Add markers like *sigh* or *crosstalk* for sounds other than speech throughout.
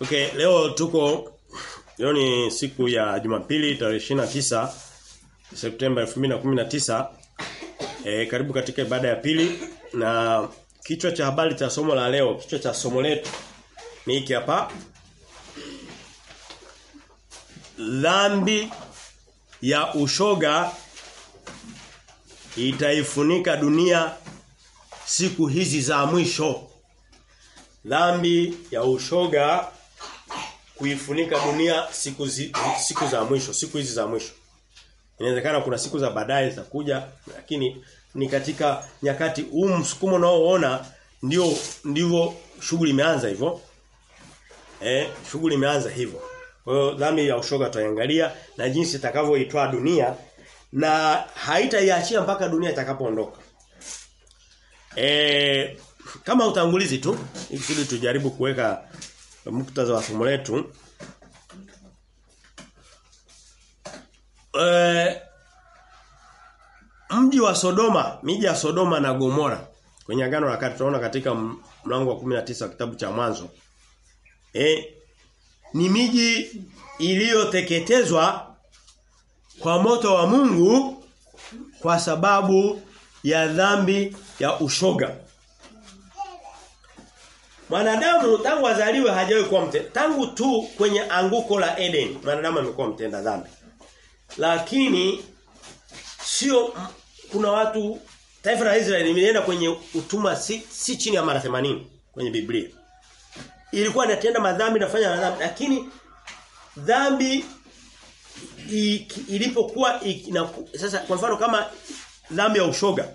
Okay, leo tuko leo ni siku ya Jumapili tarehe 29 Septemba 2019. Eh karibu katika ibada ya pili na kichwa cha habari cha somo la leo, kichwa cha somo letu ni hiki hapa. Dhambi ya ushoga itaifunika dunia siku hizi za mwisho. Dhambi ya ushoga kuifunika dunia siku zi, siku za mwisho, siku hizi za mwisho. Inawezekana kuna siku za baadaye za kuja lakini ni katika nyakati huu msukumo unaoona ndio ndivyo shughuli imeanza hivyo. Eh, shughuli imeanza hivyo. Kwa hiyo dhambi ya ushoga tutaangalia na jinsi itakavyoitwa dunia na haitaiachia mpaka dunia itakapoondoka. Eh kama utangulizi tu ili tujaribu kuweka muktadha wa somo letu. e, mji wa Sodoma, miji ya Sodoma na Gomora kwenye agano la kati tunaona katika mlango wa 19 wa kitabu cha mwanzo. e, ni miji iliyoteketezwa kwa moto wa Mungu kwa sababu ya dhambi ya ushoga. Mwanadamu tangu azaliwe hajawahi kuwa mtenda. Tangu tu kwenye anguko la Eden, mwanadamu amekuwa mtenda dhambi. Lakini sio kuna watu taifa la Israeli limeenda kwenye utumwa si, si chini ya mara 80 kwenye Biblia. Ilikuwa inatenda madhambi nafanya madhambi lakini dhambi ilipokuwa sasa kwa mfano kama dhambi ya ushoga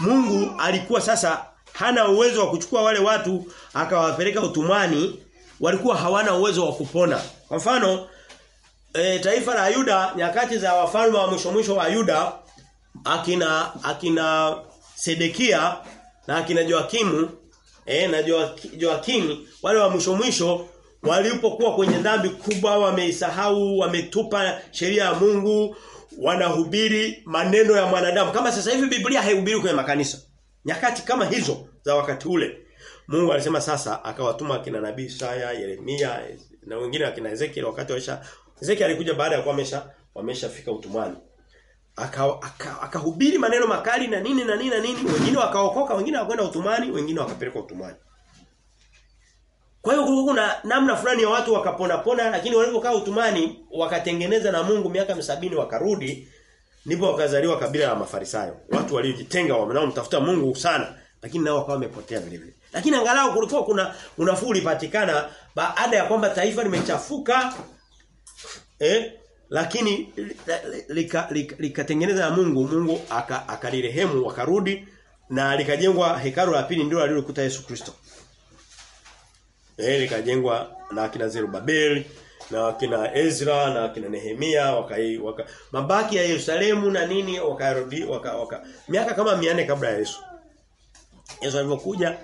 Mungu alikuwa sasa hana uwezo wa kuchukua wale watu akawapeleka utumwani walikuwa hawana uwezo wa kupona. Kwa mfano e, taifa la Yuda nyakati za wafalme wa mwisho mwisho wa Yuda akina akina Sedekia na akina Joakimu eh na Joakimu wale wa mwisho mwisho walipokuwa kwenye dhambi kubwa wameisahau wametupa sheria ya Mungu wanahubiri maneno ya mwanadamu kama sasa hivi Biblia haihubiri kwenye makanisa nyakati kama hizo za wakati ule Mungu alisema sasa akawatuma akina nabii Isaya, Yeremia na wengine akina Ezekiel wakati waisha Ezekiel alikuja baada ya kuwa amesha wameshafika utumwani. Akahubiri aka, aka maneno makali na nini na nini na nini, wengine wakaokoka, wengine wakaenda utumwani, wengine wakapelekwa utumwani. Kwa hiyo kulikuwa kuna namna fulani ya watu wakapona pona lakini walipokaa utumani wakatengeneza na Mungu miaka misabini wakarudi ndipo wakazaliwa kabila la Mafarisayo. Watu waliojitenga wanaomtafuta Mungu sana lakini nao wakawa wamepotea vile vile. Lakini angalau kulikuwa kuna unafuu ulipatikana baada ya kwamba taifa limechafuka eh lakini likatengeneza lika, lika, na Mungu Mungu akalirehemu aka wakarudi na likajengwa hekalu la pili ndio alilokuta Yesu Kristo. Eh likajengwa na akina Zerubabeli na akina Ezra na akina Nehemia wakai waka, mabaki ya Yerusalemu na nini wakarudi waka, waka miaka kama 400 kabla ya Yesu. Yesu alipokuja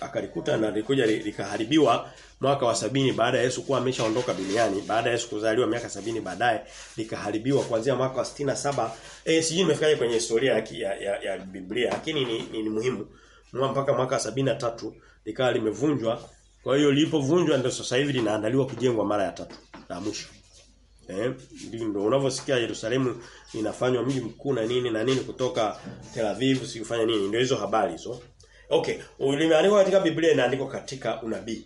akalikuta na likuja likaharibiwa mwaka wa sabini baada ya Yesu kuwa ameshaondoka duniani baada ya Yesu kuzaliwa miaka sabini baadaye likaharibiwa kuanzia mwaka wa stina saba. Eh sijui nimefikaje kwenye historia ya, ya, ya, ya Biblia lakini ni, ni, ni muhimu. Mpaka mwaka wa tatu likawa limevunjwa. Kwa hiyo lilipovunjwa ndio sasa hivi linaandaliwa kujengwa mara ya tatu na mwisho. Eh, ndio unavyosikia Yerusalemu inafanywa mji mkuu na nini na nini kutoka Tel Aviv sikufanya nini. Ndio hizo habari hizo. Okay, limeandikwa katika Biblia inaandikwa katika unabii.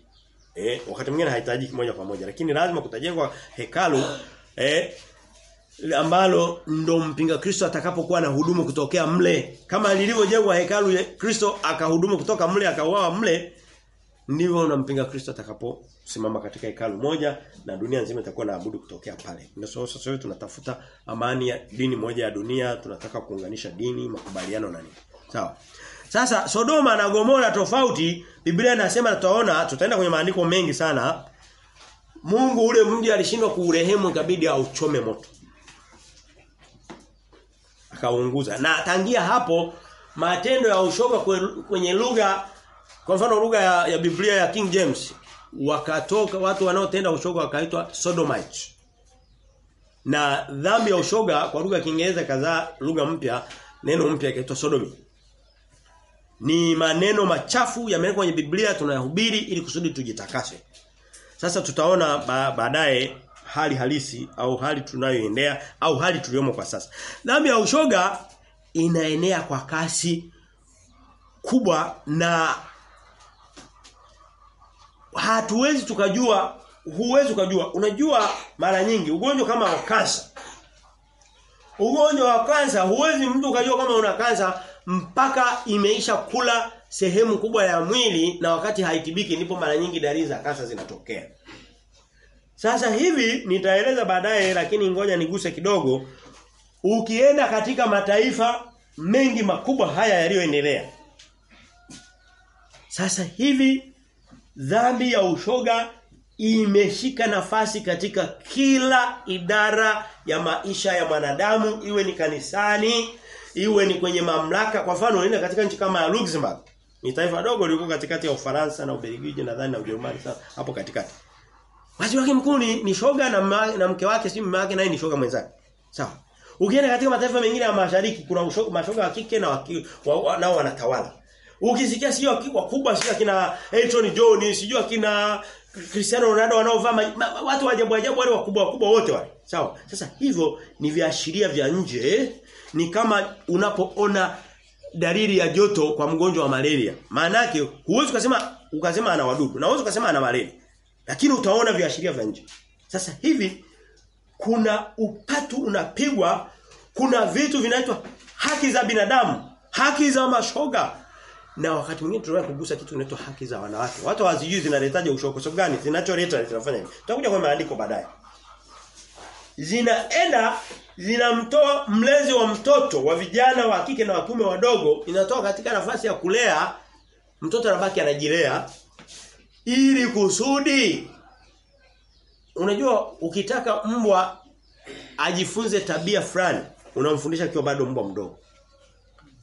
Eh, wakati mwingine hahitaji moja kwa moja lakini lazima kutajengwa hekalu eh ambalo ndo mpinga Kristo atakapokuwa na hudumu kutokea mle kama lilivyojengwa hekalu Kristo akahudumu kutoka mle akauawa mle ndivyo na mpinga Kristo atakaposimama katika hekalu moja na dunia nzima itakuwa naabudu kutokea pale. Ndio sasa so, tunatafuta amani ya dini moja ya dunia, tunataka kuunganisha dini, makubaliano na nini. Sawa. Sasa Sodoma na Gomora tofauti, Biblia inasema tutaona tutaenda kwenye maandiko mengi sana. Mungu ule mji alishindwa kuurehemu ikabidi auchome moto. Akaunguza. Na tangia hapo matendo ya ushoga kwenye lugha kwa mfano lugha ya, ya Biblia ya King James wakatoka watu wanaotenda ushoga wakaitwa sodomites. Na dhambi ya ushoga kwa lugha ya Kiingereza kadhaa lugha mpya neno mpya kaitwa sodomy. Ni maneno machafu yamewekwa kwenye Biblia tunayahubiri ili kusudi tujitakase. Sasa tutaona ba, baadaye hali halisi au hali tunayoendea au hali tuliyomo kwa sasa. Dhambi ya ushoga inaenea kwa kasi kubwa na hatuwezi tukajua huwezi ukajua unajua mara nyingi ugonjwa kama wa kansa ugonjwa wa kansa huwezi mtu ukajua kama una kansa mpaka imeisha kula sehemu kubwa ya mwili na wakati haitibiki ndipo mara nyingi dalili za kansa zinatokea. Sasa hivi nitaeleza baadaye lakini ngoja niguse kidogo. Ukienda katika mataifa mengi makubwa haya yaliyoendelea sasa hivi dhambi ya ushoga imeshika nafasi katika kila idara ya maisha ya mwanadamu iwe ni kanisani iwe ni kwenye mamlaka kwa mfano unaenda katika nchi kama ya Luxembourg ni taifa dogo liko katikati ya Ufaransa na Ubelgiji nadhani na Ujerumani hapo katikati waziri wake mkuu ni, ni shoga na, ma, na mke wake si mume wake naye ni shoga mwenzake sawa ukienda katika mataifa mengine ya mashariki kuna ushoga, mashoga wa kike na waki, wa, wa, nao wanatawala Ukisikia sio wakubwa sio kina Elton John, sio kina Cristiano Ronaldo wanaovaa watu wa ajabu ajabu wale wakubwa wakubwa wote wale. Sawa. Sasa hivyo ni viashiria vya nje ni kama unapoona dalili ya joto kwa mgonjwa wa malaria. Maana yake huwezi kusema ukasema ana wadudu na huwezi ukasema ana malaria. Lakini utaona viashiria vya nje. Sasa hivi kuna upatu unapigwa kuna vitu vinaitwa haki za binadamu, haki za mashoga, na wakati mwingine tunaweza kugusa kitu kinaitwa haki za wanawake. Watu hawazijui zinaletaje ushoko sababu gani? Zinacholeta zinafanya hivi. Tutakuja kwa maandiko baadaye. Zinaenda zinamtoa mlezi wa mtoto wa vijana wa kike na wa kiume wadogo inatoa katika nafasi ya kulea mtoto anabaki anajilea ili kusudi unajua ukitaka mbwa ajifunze tabia fulani unamfundisha akiwa bado mbwa mdogo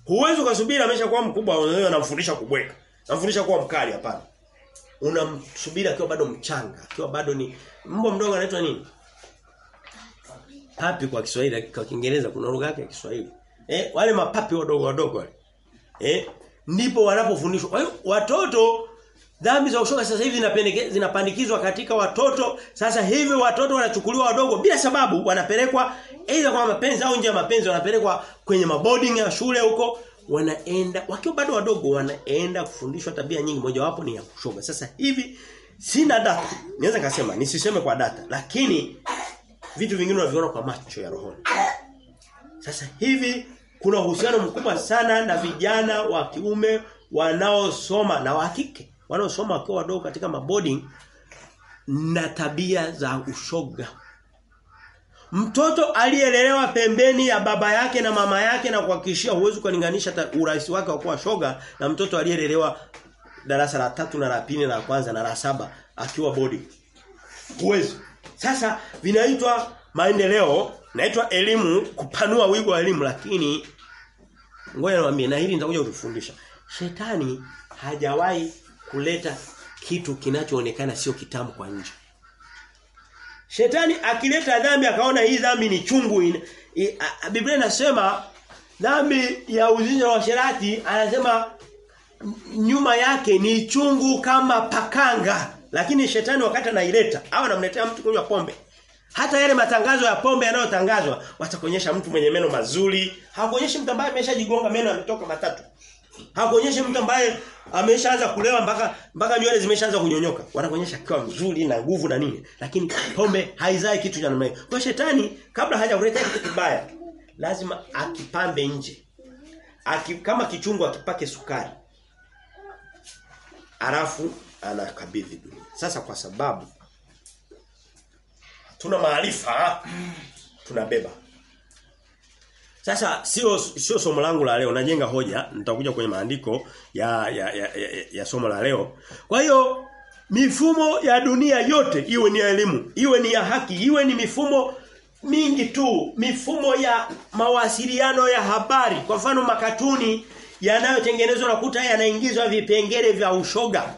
Huwezi ukasubiri ameshakuwa mkubwa unaweza unamfundisha kubweka. Unamfundisha kuwa mkali hapana. Unamsubiri akiwa bado mchanga, akiwa bado ni mbwa mdogo anaitwa nini? Papi kwa Kiswahili, kwa Kiingereza kuna lugha yake ya Kiswahili. Eh, wale mapapi wadogo wadogo wale. Eh, ndipo wanapofundishwa. Kwa hiyo watoto dhambi za ushoga sasa hivi zinapandikizwa katika watoto. Sasa hivi watoto wanachukuliwa wadogo bila sababu wanapelekwa aidha kwa mapenzi au nje ya mapenzi wanapelekwa kwenye maboarding ya shule huko wanaenda wakiwa bado wadogo wanaenda kufundishwa tabia nyingi mojawapo ni ya kushoga. Sasa hivi sina data. Naweza kusema nisiseme kwa data lakini vitu vingine unaviona kwa macho ya rohoni. Sasa hivi kuna uhusiano mkubwa sana na vijana wa kiume wanaosoma na wa kike wanaosoma wakiwa wadogo katika maboarding na tabia za ushoga. Mtoto aliyelelewa pembeni ya baba yake na mama yake na kuhakikishia huwezi kulinganisha urahisi wake wa kuwa shoga na mtoto aliyelelewa darasa la tatu na la pili na la kwanza na la saba akiwa boarding. Huwezi. Sasa vinaitwa maendeleo, naitwa elimu, kupanua wigo wa elimu lakini ngoja niwaambie na hili nitakuja kutufundisha. Shetani hajawahi kuleta kitu kinachoonekana sio kitamu kwa nje. Shetani akileta dhambi akaona hii dhambi ni chungu in, i, a, Biblia inasema dhambi ya uzinzi wa sherati anasema nyuma yake ni chungu kama pakanga lakini shetani wakati anaileta au anamletea mtu kunywa pombe hata yale matangazo ya pombe yanayotangazwa watakuonyesha mtu mwenye meno mazuri hakuonyeshi mtu ambaye ameshajigonga meno yametoka matatu hakuonyeshi mtu ambaye ameshaanza kulewa mpaka mpaka nywele zimeshaanza kunyonyoka. Wanakuonyesha kwa mzuri na nguvu na nini. Lakini pombe haizai kitu cha namna. Kwa shetani kabla hajakuleta kitu kibaya lazima akipambe nje. Aki, kama kichungu akipake sukari. Alafu anakabidhi dunia. Sasa kwa sababu tuna maarifa tunabeba sasa sio sio somo langu la leo, najenga hoja, nitakuja kwenye maandiko ya ya, ya, ya ya somo la leo. Kwa hiyo mifumo ya dunia yote iwe ni ya elimu, iwe ni ya haki, iwe ni mifumo mingi tu, mifumo ya mawasiliano ya habari. Kwa mfano makatuni yanayotengenezwa na kuta yanaingizwa vipengele vya ushoga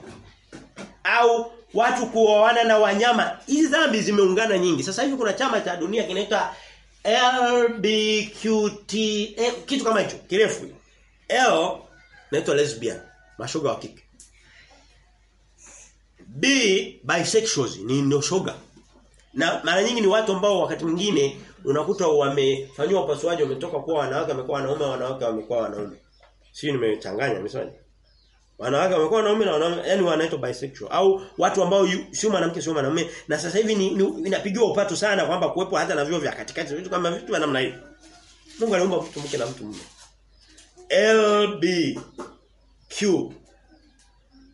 au watu kuoana na wanyama. Hizi dhambi zimeungana nyingi. Sasa hivi kuna chama cha dunia kinaitwa LBQT eh, kitu kama hicho kirefu. L naitwa lesbian, mashoga wa kike. B bisexuals ni ndio shoga. Na mara nyingi ni watu ambao wakati mwingine unakuta wamefanywa upasuaji wametoka kuwa wanawake wamekuwa wanaume wanawake wamekuwa wanaume. Sio nimechanganya nimesema. Wanawake wamekuwa wanaume na wanaume yani wanaitwa bisexual au watu ambao sio mwanamke sio mwanaume na sasa hivi ni, ni inapigiwa upato sana kwamba kuwepo hata na vyo vya katikati vitu kama vitu vya namna hiyo. Mungu aliumba mtu mke na mtu mume. LB Q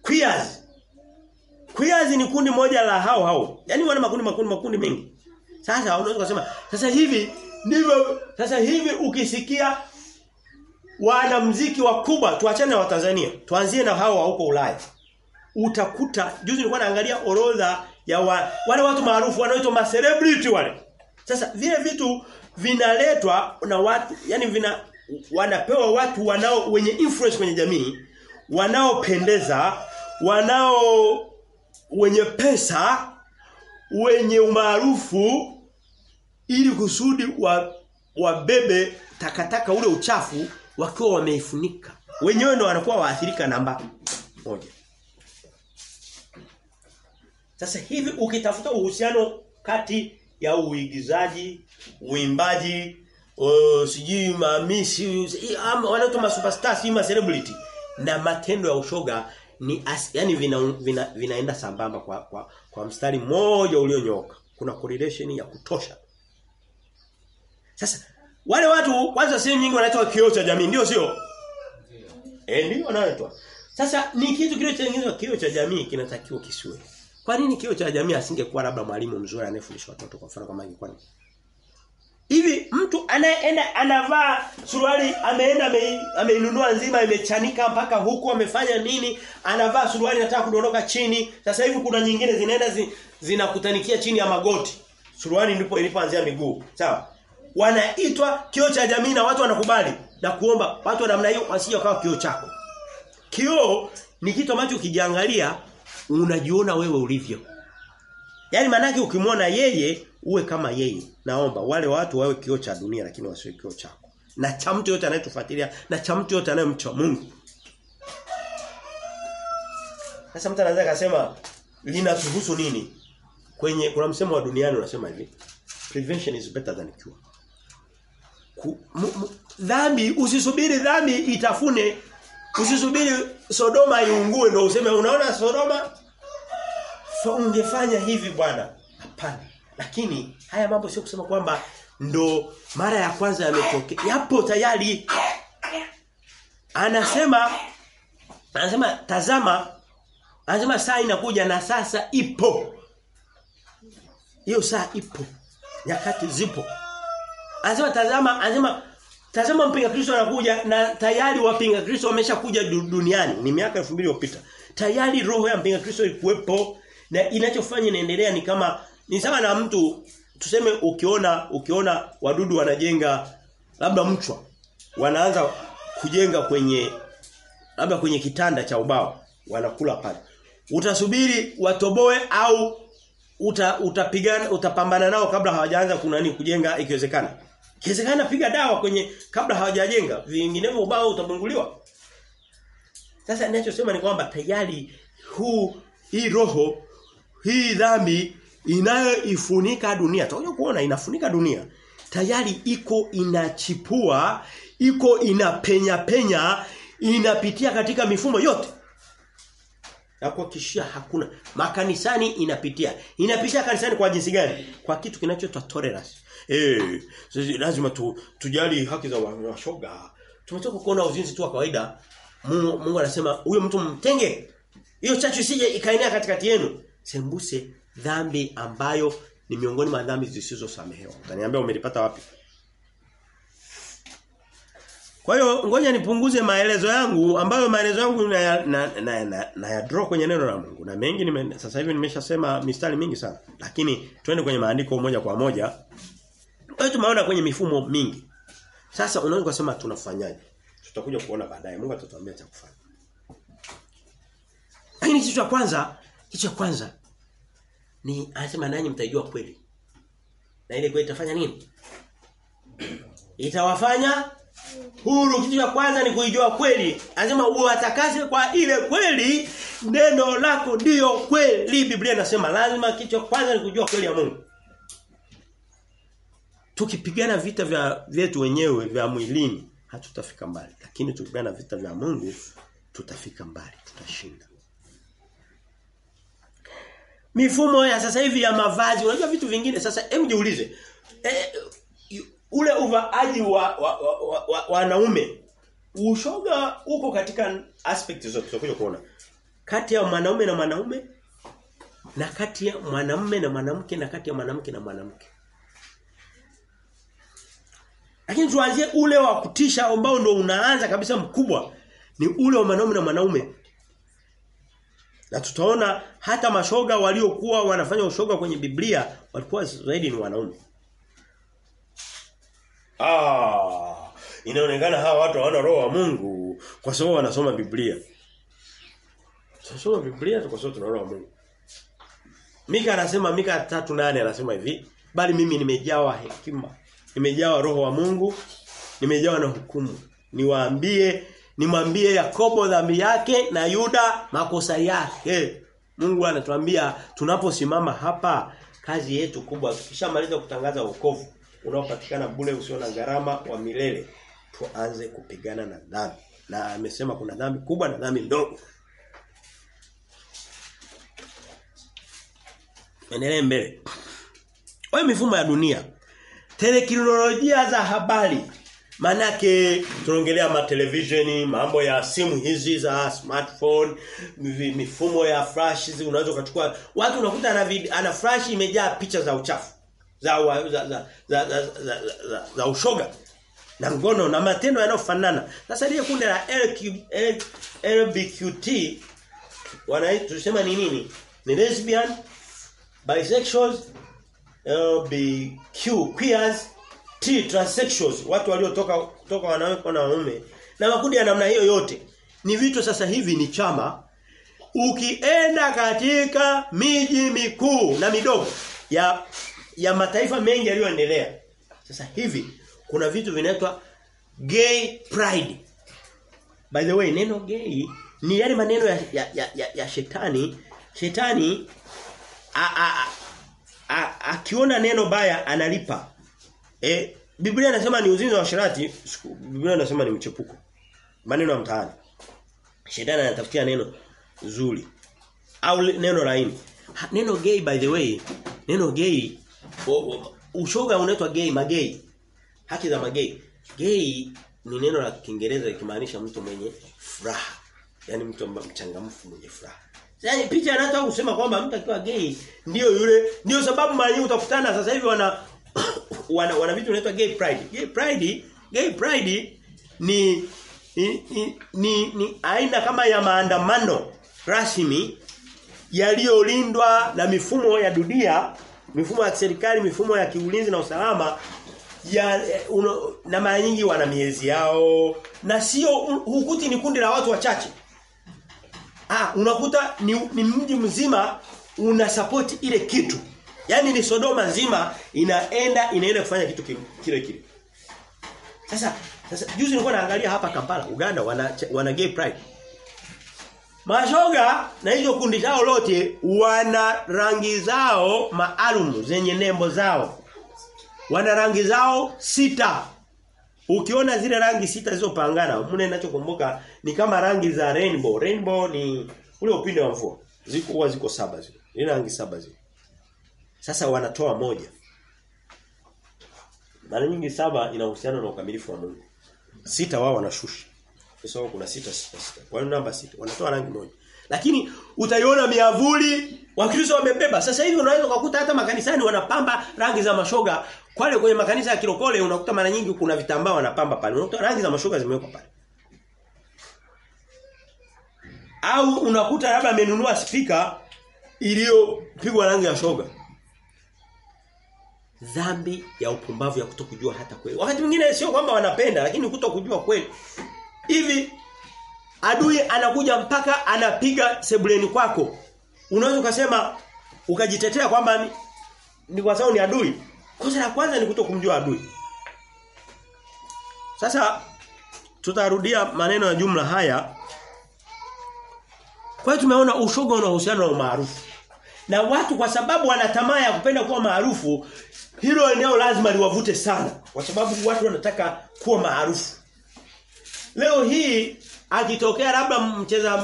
Queers Queers ni kundi moja la hao hao. Yaani wana makundi makundi makundi mengi. Sasa unaweza kusema sasa hivi ndivyo sasa hivi ukisikia wanamuziki wakubwa tuachane na Watanzania tuanzie na hao wa huko Ulaya. Utakuta juzi nilikuwa naangalia orodha ya wa, wale watu maarufu wanaoitwa ma celebrity wale. Sasa vile vitu vinaletwa na watu yani vina wanapewa watu wanao wenye influence kwenye jamii wanaopendeza wanao wenye pesa wenye umaarufu ili kusudi wa wabebe takataka ule uchafu wakiwa wameifunika. Wenyewe ndio wanakuwa waathirika namba moja. Sasa hivi ukitafuta uhusiano kati ya uigizaji, uimbaji, uh, sijui mamisi, wanaitwa superstar, si ma celebrity na matendo ya ushoga ni as, yani vina, vina, vinaenda sambamba kwa, kwa kwa mstari mmoja ulionyoka Kuna correlation ya kutosha. Sasa wale watu kwanza sehemu nyingi wanaitwa kioo cha jamii ndio sio? Eh ndio wanaitwa. Sasa ni kitu kile cha kioo cha jamii kinatakiwa kisiwe. Kwa nini kioo cha jamii asingekuwa labda mwalimu mzuri anayefundisha watoto kwa mfano kama ingekuwa Hivi mtu anayeenda anavaa suruali ameenda ameinunua nzima imechanika mpaka huku amefanya nini anavaa suruali nataka kudondoka chini sasa hivi kuna nyingine zinaenda zi, zinakutanikia chini ya magoti suruali ndipo ilipoanzia miguu sawa wanaitwa kio cha jamii na watu wanakubali na kuomba watu wa namna hiyo wasije wakawa kio chako kioo ni kitu ambacho ukijiangalia unajiona wewe ulivyo Yaani manake ukimwona yeye uwe kama yeye. Naomba wale watu wawe kioo cha dunia lakini wasiwe kioo chako. Na cha mtu yote anayetufuatilia na cha mtu yote anayemcha Mungu. Sasa mtu anaweza kusema linatuhusu nini? Kwenye kuna msemo wa duniani unasema hivi. Prevention is better than cure. Ku, m, m, dhambi usisubiri dhambi itafune. Usisubiri Sodoma iungue ndio useme unaona Sodoma? So, ungefanya hivi bwana? Hapana. Lakini haya mambo sio kusema kwamba ndo mara ya kwanza yametokea. Yapo tayari. Anasema anasema tazama. Anasema saa inakuja na sasa ipo. Hiyo saa ipo. Nyakati zipo anasema tazama anasema tazama mpinga Kristo anakuja na tayari wapinga Kristo wameshakuja duniani. Ni miaka 2000 iliyopita. Tayari roho ya mpinga Kristo ilikuwepo na inachofanya inaendelea ni kama ni sawa na mtu tuseme ukiona ukiona wadudu wanajenga labda mchwa wanaanza kujenga kwenye labda kwenye kitanda cha ubao wanakula pale. Utasubiri watoboe au uta, utapigana utapambana nao kabla hawajaanza kunani kujenga ikiwezekana ikiwezekana piga dawa kwenye kabla hawajajenga vinginevyo ubao utabunguliwa sasa ninachosema ni kwamba tayari huu hii roho hii dhambi inayoifunika dunia. Tutakuja kuona inafunika dunia. Tayari iko inachipua, iko inapenya penya, inapitia katika mifumo yote. Na kuhakikishia hakuna makanisani inapitia. Inapitia kanisani kwa jinsi gani? Kwa kitu kinachoitwa tolerance. Eh, lazima tu, tujali haki za washoga. Tumetoka kuona uzinzi tu wa kawaida. Mungu, Mungu anasema huyo mtu mtenge. Hiyo chachu isije ikaenea katikati yenu sembuse dhambi ambayo ni miongoni mwa dhambi zisizosamehewa. Utaniambia umelipata wapi? Kwa hiyo ngoja nipunguze maelezo yangu ambayo maelezo yangu na na, na, na, na ya draw kwenye neno la Mungu. Na mengi nime, sasa hivi nimeshasema mistari mingi sana. Lakini twende kwenye maandiko moja kwa moja. Hiyo tumeona kwenye mifumo mingi. Sasa unaweza kusema tunafanyaje? Tutakuja kuona baadaye. Mungu atatuambia cha kufanya. Lakini kitu cha kwanza, kitu cha kwanza ni anasema nanyi mtajua kweli. Na ile kweli itafanya nini? Itawafanya Huru kitu cha kwanza ni kuijua kweli. Anasema uwatakase kwa ile kweli, neno lako ndiyo kweli. Biblia inasema lazima kitu cha kwanza ni kujua kweli ya Mungu. Tukipigana vita vya vyetu wenyewe vya mwilini hatutafika mbali. Lakini tukipigana vita vya Mungu tutafika mbali, tutashinda. Mifumo ya sasa hivi ya mavazi, unajua vitu vingine sasa hebu jiulize. E, ule uvaaji wa wanaume wa, wa, wa ushoga uko katika aspect zote tutakuja kuona. Kati ya mwanaume na mwanaume na kati ya mwanamume na mwanamke na kati ya mwanamke na mwanamke. Lakini tuanzie ule wa kutisha ambao ndio unaanza kabisa mkubwa ni ule wa mwanaume na mwanaume. Na tutaona hata mashoga waliokuwa wanafanya ushoga kwenye Biblia walikuwa zaidi ni wanaume. Ah, inaonekana hawa watu hawana roho wa Mungu kwa sababu wanasoma Biblia. Tunasoma Biblia kwa sababu tuna roho wa Mungu. Mika anasema Mika 3:8 anasema hivi, bali mimi nimejawa hekima, nimejawa roho wa Mungu, nimejawa na hukumu. Niwaambie, nimwambie Yakobo dhambi yake na Yuda makosa yake. Mungu anatuambia tunaposimama hapa kazi yetu kubwa tukishamaliza kutangaza wokovu unaopatikana bure usio na gharama wa milele tuanze kupigana na dhambi na amesema kuna dhambi kubwa na dhambi ndogo endelee mbele wewe mifumo ya dunia teknolojia za habari Manake tunaongelea ma televisheni, mambo ya simu hizi za smartphone, mifumo ya flash hizi unaweza kuchukua watu unakuta ana, ana flash imejaa picha za uchafu za za za za, za, za, za, za, za ushoga na ngono na matendo yanayofanana. Sasa ile kundi la LQ, L, LBQT tusema ni nini? Ni lesbian, bisexuals, LBQ queers, T transsexuals, watu waliotoka kutoka wanawake na wanaume. Na makundi ya namna hiyo yote ni vitu sasa hivi ni chama ukienda katika miji mikuu na midogo ya ya mataifa mengi yaliyoendelea. Sasa hivi kuna vitu vinaitwa gay pride. By the way, neno gay ni yale maneno ya ya, ya, ya, ya shetani. Shetani a, a, a, akiona neno baya analipa. Eh, Biblia inasema ni uzinzi wa sharati Biblia inasema ni mchepuko. Maneno ya mtaani. Shetani anatafutia neno zuri au neno laini. Neno gay by the way, neno gay ushoga unaitwa gay magay. Haki za magay. Gay ni neno la Kiingereza likimaanisha mtu mwenye furaha. Yaani mtu mchangamfu mwenye furaha. Yaani picha anataka kusema kwamba mtu akiwa gay ndio yule ndio sababu mara utakutana sasa hivi wana *coughs* wana, wana vitu vinaitwa gay pride. Gay pride, gay pride ni ni, ni, ni, ni aina kama ya maandamano rasmi yaliyolindwa na mifumo ya dunia, mifumo ya serikali, mifumo ya kiulinzi na usalama ya uno, na mara nyingi wana miezi yao na sio hukuti ni kundi la watu wachache. Ah, unakuta ni, ni mji mzima una support ile kitu. Yaani ni Sodoma nzima inaenda inaenda kufanya kitu kile kile. Sasa sasa juzi nilikuwa naangalia hapa Kampala, Uganda wana wana gay pride. Mashoga na hizo kundi zao lote wana rangi zao maalum zenye nembo zao. Wana rangi zao sita. Ukiona zile rangi sita zilizopangana, mune ninachokumbuka ni kama rangi za rainbow. Rainbow ni ule upinde wa mvua. Ziko huwa ziko saba zile. Ni rangi saba zile. Sasa wanatoa moja. Mara nyingi saba inahusiana na ukamilifu wa Mungu. Sita wao wanashusha. Kwa sababu kuna sita sita sita. Kwa hiyo namba sita wanatoa rangi moja. Lakini utaiona miavuli Wakristo wamebeba. Sasa hivi unaweza kukuta hata makanisani wanapamba rangi za mashoga. Kwale kwenye makanisa ya kirokole unakuta mara nyingi kuna vitambaa wanapamba pale. Unakuta rangi za mashuka zimewekwa pale. Au unakuta labda amenunua spika iliyopigwa rangi ya shoga. Dhambi ya upumbavu ya kutokujua hata kweli. Wakati mwingine sio kwamba wanapenda lakini kutokujua kweli. Hivi adui anakuja mpaka anapiga sebuleni kwako. Unaweza ukasema ukajitetea kwamba ni, ni kwa sababu ni adui. Kosa la kwanza ni kuto kumjua adui. Sasa tutarudia maneno ya jumla haya. Kwa hiyo tumeona ushoga unahusiana na umaarufu. Na watu kwa sababu wana tamaa ya kupenda kuwa maarufu, hilo eneo lazima liwavute sana kwa sababu watu wanataka kuwa maarufu. Leo hii akitokea labda mcheza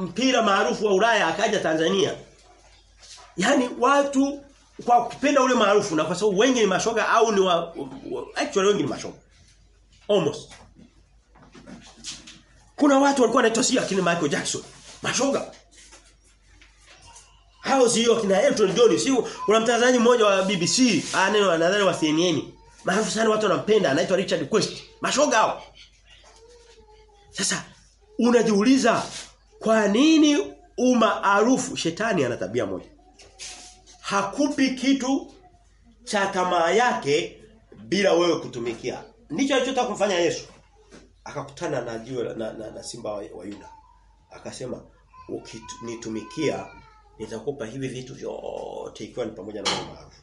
mpira maarufu wa Ulaya akaja Tanzania. Yaani watu kwa kupenda ule maarufu na kwa sababu wengi ni mashoga au ni wa, actually wengi ni mashoga. Almost. Kuna watu walikuwa wanaitwa si akina Michael Jackson. Mashoga. Hao sio akina Elton John, sio kuna mtangazaji mmoja wa BBC, ah neno nadhani wa CNN. Maarufu sana watu wanampenda, anaitwa Richard Quest. Mashoga hao. Sasa unajiuliza kwa nini umaarufu shetani ana tabia moja. Hakupi kitu cha tamaa yake bila wewe kutumikia. Ndicho alichotaka kumfanya Yesu. Akakutana na jiwe na, na, na simba wa, Yuda. Akasema ukinitumikia nitakupa hivi vitu vyote ikiwa ni pamoja na maarufu.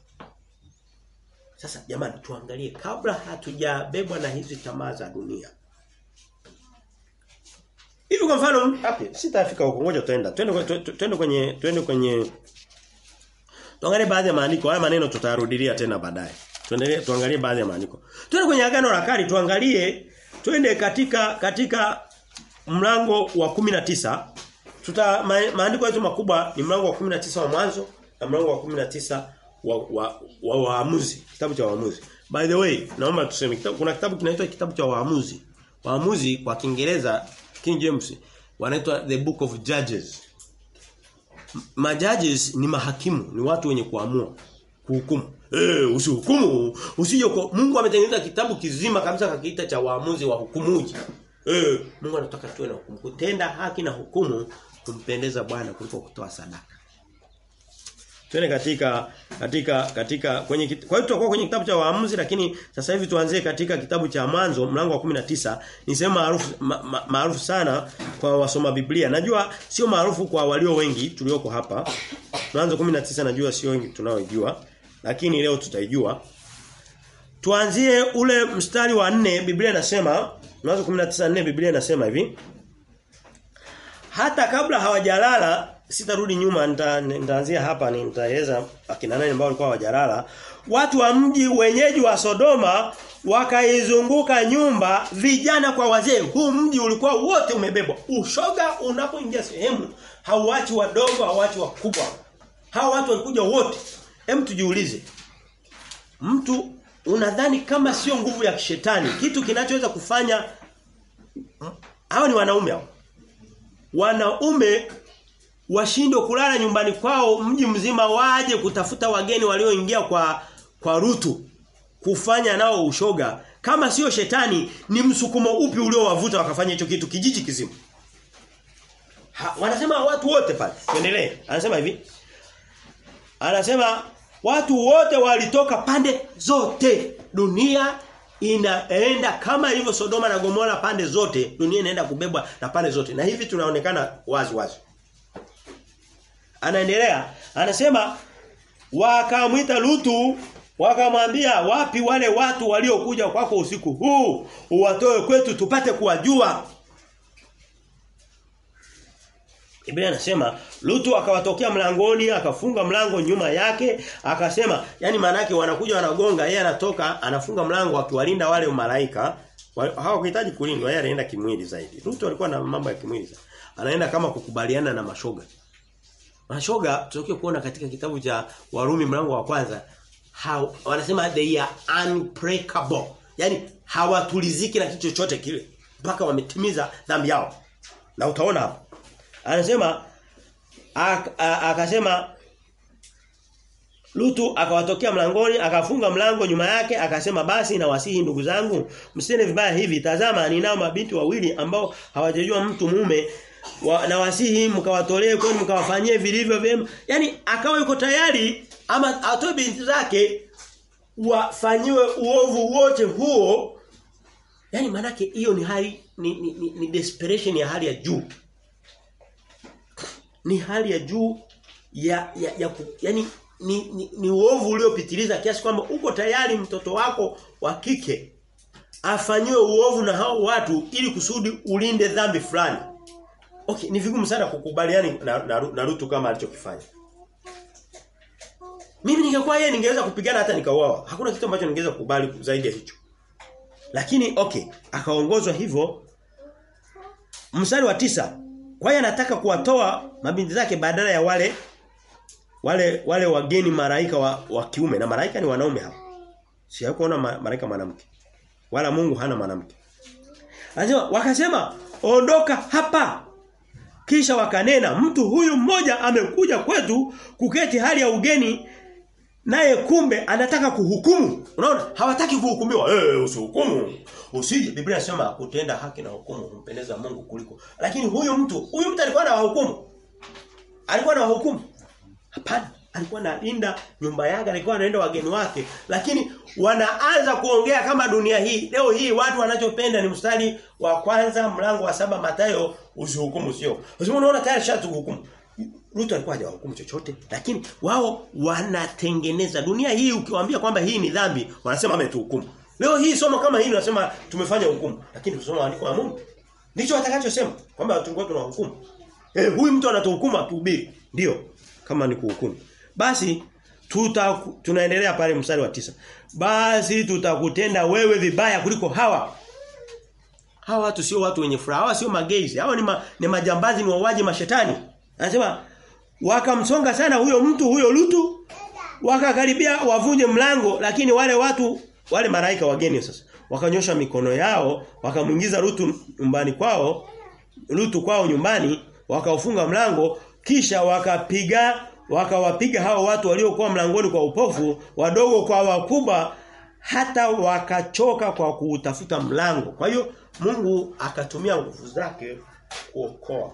Sasa jamani tuangalie kabla hatujabebwa na hizi tamaa za dunia. Hivi kwa mfano sitafika huko ngoja tuenda. Twende twende kwenye twende kwenye Tuangalie baadhi ya maandiko. Haya maneno tutayarudilia tena baadaye. Tuendelee tuangalie baadhi ya maandiko. Twende kwenye agano la kale tuangalie twende katika katika mlango wa 19. Tuta ma, maandiko yetu makubwa ni mlango wa 19 wa mwanzo na mlango wa 19 wa wa, wa waamuzi, kitabu cha waamuzi. By the way, naomba tuseme kitabu, kuna kitabu kinaitwa kitabu cha waamuzi. Waamuzi kwa Kiingereza King James wanaitwa the book of judges. Majudges ni mahakimu, ni watu wenye kuamua, kuhukumu. Eh, usihukumu, usije Mungu ametengeneza kitabu kizima kabisa kakiita cha waamuzi wa hukumuji. Eh, Mungu anataka tuwe na hukumu. Kutenda haki na hukumu kumpendeza Bwana kuliko kutoa sadaka. Twende katika katika katika kwenye kwa hiyo tutakuwa kwenye kitabu cha waamuzi lakini sasa hivi tuanzie katika kitabu cha mwanzo mlango wa 19 ni sehemu maarufu ma, maarufu sana kwa wasoma Biblia. Najua sio maarufu kwa walio wengi tulioko hapa. Mwanzo 19 najua sio wengi tunaojua lakini leo tutaijua. Tuanzie ule mstari wa nne Biblia inasema Mwanzo 19:4 Biblia inasema hivi Hata kabla hawajalala sitarudi nyuma nitaanzia hapa nitaeleza akina nani ambao walikuwa wajarala watu wa mji wenyeji wa Sodoma wakaizunguka nyumba vijana kwa wazee huu mji ulikuwa wote umebebwa. Ushoga unapoingia sehemu hauachi wadogo hauachi wakubwa. Hao watu walikuja wote. Hem tujiulize. Mtu unadhani kama sio nguvu ya kishetani kitu kinachoweza kufanya hawa ni wanaume hao. Wanaume washindwe kulala nyumbani kwao mji mzima waje kutafuta wageni walioingia kwa kwa rutu kufanya nao ushoga. Kama sio shetani ni msukumo upi uliowavuta wakafanya hicho kitu kijiji kizima? Ha, wanasema watu wote pale. Tuendelee. Anasema hivi. Anasema watu wote walitoka pande zote. Dunia inaenda kama ilivyo Sodoma na Gomora pande zote. Dunia inaenda kubebwa na pande zote. Na hivi tunaonekana wazi wazi anaendelea anasema wakamwita Lutu wakamwambia wapi wale watu waliokuja kwako usiku huu? Uwatoe kwetu tupate kuwajua. Biblia inasema Lutu akawatokea mlangoni akafunga mlango nyuma yake akasema yani maana yake wanakuja wanagonga yeye anatoka anafunga mlango akiwalinda wale malaika. Hawakuhitaji kulindwa yeye anaenda kimwili zaidi. Lutu alikuwa na mambo ya kimwili anaenda kama kukubaliana na mashoga Mashoga tunataka kuona katika kitabu cha Warumi mlango wa kwanza how, wanasema they are unbreakable. Yaani hawatuliziki na kitu chochote kile mpaka wametimiza dhambi yao. Na utaona hapo. Anasema akasema Lutu akawatokea mlangoni akafunga mlango nyuma yake akasema basi na wasihi ndugu zangu msene vibaya hivi tazama ninao mabinti wawili ambao hawajajua mtu mume wa, na wasihi mkawatolee kwani mkawafanyie vilivyo vyema. Yani akawa yuko tayari ama atoe binti zake wafanyiwe uovu wote huo. Yani manake hiyo ni hali ni, ni, ni, ni desperation ya hali ya juu. Ni hali ya juu ya ya, ya ku, yani ni, ni, ni uovu uliopitiliza kiasi kwamba uko tayari mtoto wako wa kike afanyiwe uovu na hao watu ili kusudi ulinde dhambi fulani. Okay, ni vigumu sana kukubaliani na, na, na Rutu kama alichokifanya. Mimi ningekuwa yeye ningeweza kupigana hata nikauawa. Hakuna kitu ambacho ningeweza kukubali zaidi ya hicho. Lakini okay, akaongozwa hivyo mstari wa tisa kwa hiyo anataka kuwatoa mabinti zake badala ya wale wale wale wageni maraika wa, wa kiume na maraika ni wanaume hapa. Si kuona ma, maraika mwanamke. Wala Mungu hana mwanamke. Anasema wakasema ondoka hapa. Kisha wakanena mtu huyu mmoja amekuja kwetu kuketi hali ya ugeni naye kumbe anataka kuhukumu. Unaona? Hawataki kuhukumiwa. Eh, hey, usihukumu. Usije Biblia inasema kutenda haki na hukumu humpendeza Mungu kuliko. Lakini huyu mtu, huyu mtu alikuwa na hukumu. Alikuwa na hukumu. Hapana, alikuwa analinda nyumba yake, alikuwa anaenda wageni wake, lakini wanaanza kuongea kama dunia hii. Leo hii watu wanachopenda ni mstari wa kwanza mlango wa saba Mathayo usihukumu sio. Lazima unaona tayari shatu hukumu. Ruto alikuwa hajahukumu chochote lakini wao wanatengeneza dunia hii ukiwaambia kwamba hii ni dhambi wanasema ametuhukumu. Leo hii somo kama hili unasema tumefanya hukumu lakini tusoma andiko la Mungu. Ndicho atakachosema kwamba tulikuwa tunahukumu. Eh huyu mtu anatuhukumu atuhubiri. Ndio kama ni kuhukumu. Basi tuta tunaendelea pale mstari wa tisa Basi tutakutenda wewe vibaya kuliko hawa. Hawa watu sio watu wenye furaha, hawa sio mageizi, hawa ni, ma, ni majambazi ni wauaji mashetani. Anasema wakamsonga sana huyo mtu huyo Lutu wakakaribia wavunje mlango lakini wale watu wale malaika wageni sasa wakanyosha mikono yao wakamuingiza Lutu nyumbani kwao Lutu kwao nyumbani wakaufunga mlango kisha wakapiga wakawapiga hao watu waliokuwa mlangoni kwa upofu wadogo kwa wakubwa hata wakachoka kwa kuutafuta mlango kwa hiyo Mungu akatumia nguvu zake kuokoa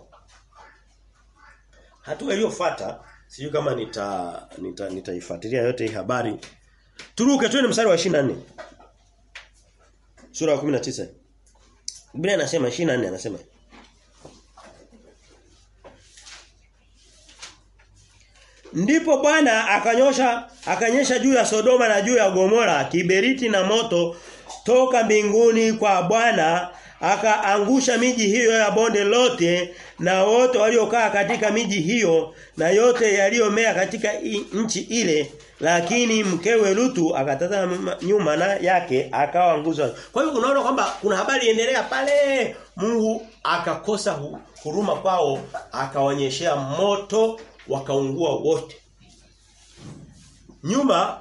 Hatua iliyofuata sijui kama nita nita yote hii habari. Turuke twende mstari wa 24. Sura ya 19. Biblia inasema 24 anasema. Ndipo Bwana akanyosha akanyesha juu ya Sodoma na juu ya Gomora kiberiti na moto toka mbinguni kwa Bwana akaangusha miji hiyo ya bonde lote na wote waliokaa katika miji hiyo na yote yaliyomea katika nchi ile lakini mkewe Lutu akatazama nyuma na yake akawa nguzo. Kwa hiyo unaona kwamba kuna habari endelea pale Mungu akakosa huruma kwao akaonyeshea moto wakaungua wote. Nyuma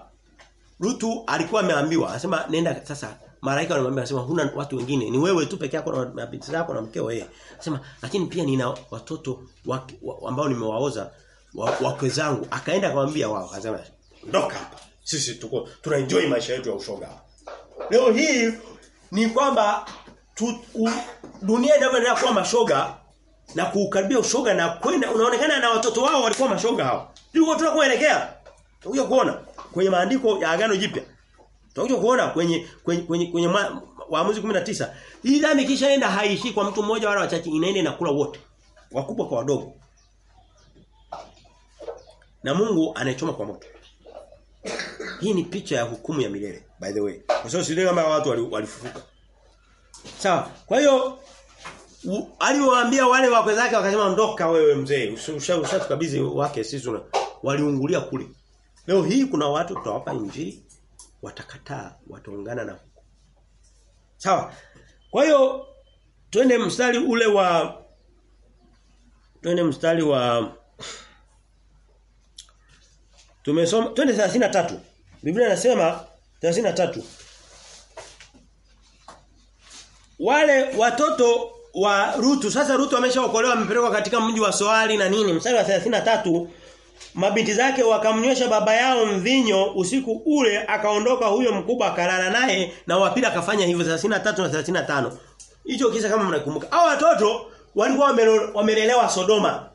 Lutu alikuwa ameambiwa anasema nenda sasa. Malaika wanamwambia anasema huna watu wengine ni wewe tu peke yako na binti zako na mkeo yeye. Anasema lakini pia nina watoto wake, wa, ambao nimewaoza wakwe zangu. Akaenda akamwambia wao akasema ndoka hapa. Sisi tuko tuna enjoy maisha yetu ya ushoga. Leo hii ni kwamba tu, dunia inavyoendelea kuwa mashoga na kuukaribia ushoga na kwenda unaonekana na watoto wao walikuwa mashoga hao ndiko tunakoelekea tunakuja kuona kwenye maandiko ya agano jipya Tutakuja kuona kwenye kwenye kwenye, kwenye ma, waamuzi 19. Hii dhambi kishaenda haishi kwa mtu mmoja wala wachache inaenda inakula wote. Wakubwa kwa wadogo. Na Mungu anaichoma kwa moto. Hii ni picha ya hukumu ya milele by the way. Kwa sababu sio kama watu walifufuka. Sawa. Kwa hiyo aliwaambia wale wakwe zake wakasema ondoka wewe mzee. Ushatukabidhi wake sisi waliungulia kule. Leo hii kuna watu tutawapa injili watakataa wataungana na huko. Sawa. Kwa hiyo twende mstari ule wa twende mstari wa Tumesoma twende 33. Biblia inasema 33. Wale watoto wa Rutu. Sasa Rutu ameshaokolewa amepelekwa katika mji wa Soali na nini? Mstari wa 33 mabinti zake wakamnywesha baba yao mvinyo usiku ule akaondoka huyo mkubwa akalala naye na wapili akafanya hivyo 33 na 35 hicho kisa kama mnakumbuka hao watoto walikuwa wamelelewa Sodoma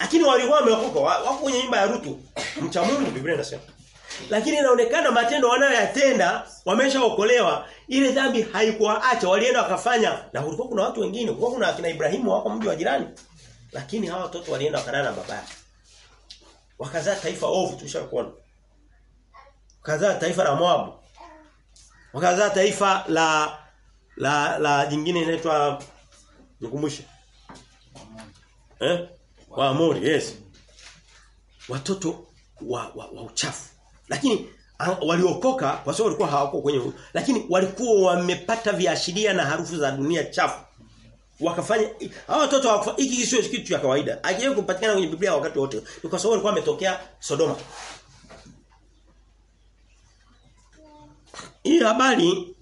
lakini walikuwa wameokoka wako kwenye nyumba ya Rutu. Mcha Mungu Biblia inasema lakini inaonekana matendo wanayoyatenda wameshaokolewa ile dhambi haikuwaacha walienda wakafanya na kulikuwa kuna watu wengine kulikuwa kuna akina Ibrahimu wako mji wa jirani lakini hawa watoto walienda wakalala na baba wakazaa taifa ovu tushakuona kazaa taifa la Moabu Wakazaa taifa la la la jingine inaitwa nikumbushe. Eh? Waamori, yes. Watoto wa, wa, wa uchafu. Lakini waliokoka kwa sababu walikuwa hawako kwenye lakini walikuwa wamepata viashiria na harufu za dunia chafu. Wakafanya hao watoto hiki sio kitu cha kawaida. Akiye kupatikana kwenye Biblia wakati wote. Ni kwa sababu walikuwa wametokea Sodoma. Hii habari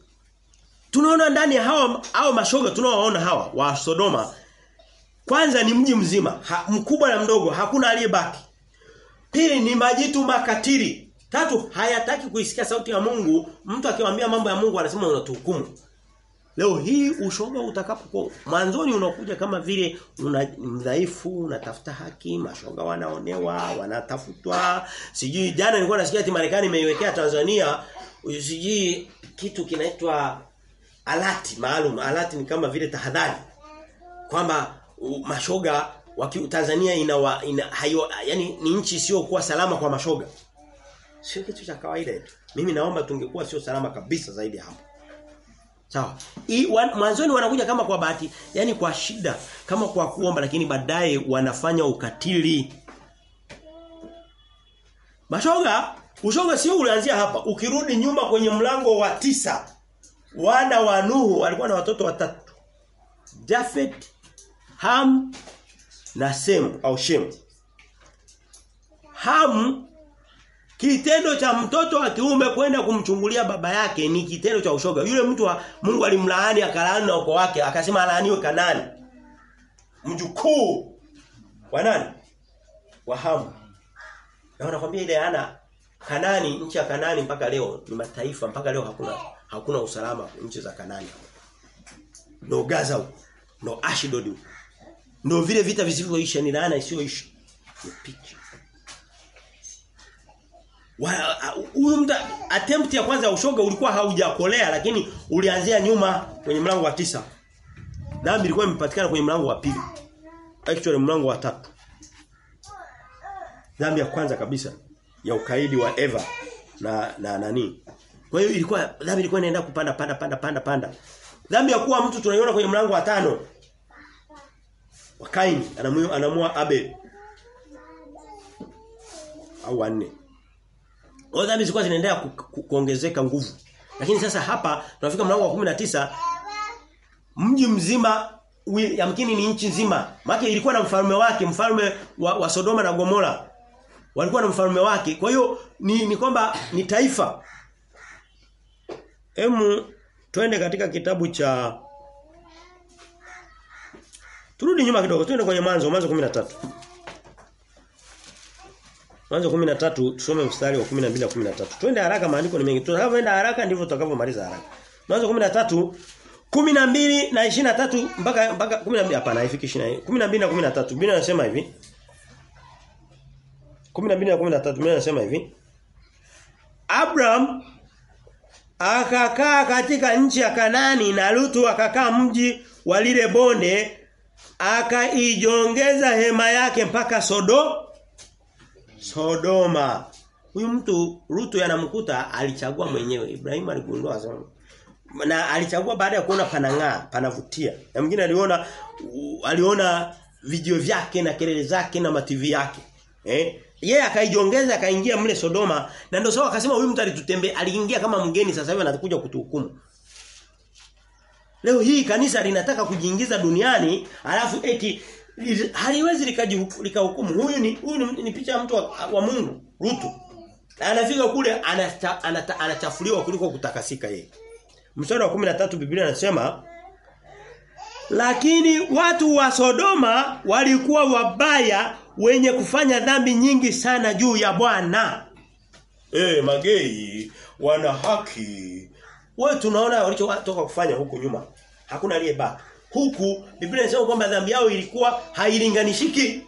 tunaona ndani ya hawa au mashoga tunaowaona hawa wa Sodoma kwanza ni mji mzima. Ha, mkubwa na mdogo hakuna aliyebaki. Pili ni majitu makatiri Tatu hayataki kuisikia sauti ya Mungu. Mtu akimwambia mambo ya Mungu anasema unatuhukumu. Leo hii ushoga utakapokuwa mwanzoni unakuja kama vile una mdhaifu, unatafuta haki, mashoga wanaonewa, wanatafutwa. Sijui jana nilikuwa nasikia ati Marekani imeiwekea Tanzania sijui kitu kinaitwa alati maalum. Alati ni kama vile tahadhari. Kwamba mashoga wa Tanzania ina, ina hayo yani ni nchi sio kuwa salama kwa mashoga. Sio kitu cha kawaida tu. Mimi naomba tungekuwa sio salama kabisa zaidi hapo. Sawa. Wan, mwanzoni wanakuja kama kwa bahati, yani kwa shida, kama kwa kuomba lakini baadaye wanafanya ukatili. Mashoga, ushoga sio ulianzia hapa. Ukirudi nyuma kwenye mlango wa tisa wana wa Nuhu walikuwa na watoto watatu. Jafet, Ham na Sem au Shem. Ham Kitendo cha mtoto wa kiume kwenda kumchungulia baba yake ni kitendo cha ushoga. Yule mtu wa Mungu alimlaani akalaani na ukoo wake akasema alaaniwe Kanani. Mjukuu wa nani? Wa Hamu. Na wanakwambia ile ana Kanani nchi ya Kanani mpaka leo ni mataifa mpaka leo hakuna hakuna usalama nchi za Kanani. No Gaza, no Ashdod. No vile vita visivyoisha ni laana isiyoisha. Ni huyu mtu attempt ya kwanza ya ushoga ulikuwa haujakolea lakini ulianzia nyuma kwenye mlango wa tisa. Dhambi ilikuwa imepatikana kwenye mlango wa pili. Actually mlango wa tatu. Dhambi ya kwanza kabisa ya ukaidi wa Eva na na nani. Kwa hiyo ilikuwa dhambi ilikuwa inaenda kupanda panda panda panda panda. Dhambi ya kuwa mtu tunaiona kwenye mlango wa tano. Wa Kaini anamua Abel. Au wanne. Kwa dhambi zilikuwa zinaendelea ku, ku, kuongezeka nguvu. Lakini sasa hapa tunafika mlango wa 19 mji mzima yamkini ni nchi nzima. Maana ilikuwa na mfalme wake, mfalme wa, wa Sodoma na Gomora. Walikuwa na mfalme wake. Kwa hiyo ni, ni kwamba ni taifa. Emu twende katika kitabu cha Turudi nyuma kidogo, twende kwenye mwanzo, mwanzo 13. Mwanzo 13 tusome mstari wa 12 na 13. Twende haraka maandiko ni mengi. Tutakapoenda haraka ndivyo tutakavyomaliza haraka. Mwanzo 13 12 na 23 mpaka mpaka 12 hapana haifiki 20. 12 na 13. Biblia inasema hivi. 12 na 13 Biblia inasema hivi. Abraham akakaa katika nchi ya Kanani na Lutu akakaa mji wa lile bonde akaijongeza hema yake mpaka Sodo Sodoma. Huyu mtu Rutu yanamkuta alichagua mwenyewe. Ibrahimu aligundua sana. Na alichagua baada ya kuona panang'aa, panavutia. Na mwingine aliona aliona video vyake na kelele zake na mativi yake. Eh? Yeye yeah, akaijongeza akaingia mle Sodoma na ndio sawa akasema huyu mtu alitutembe aliingia kama mgeni sasa hivi anakuja kutuhukumu. Leo hii kanisa linataka kujiingiza duniani alafu eti haliwezi likahukumu huyu ni huyu ni, ni picha ya mtu wa, wa Mungu Rutu na anafika kule anata, anata, anachafuliwa kuliko kutakasika yeye. Mstari wa 13 Biblia nasema lakini watu wa Sodoma walikuwa wabaya wenye kufanya dhambi nyingi sana juu ya Bwana. Eh magei wana haki. Wewe tunaona walichotoka kufanya huku nyuma. Hakuna aliyebaki huku Biblia inasema kwamba dhambi yao ilikuwa hailinganishiki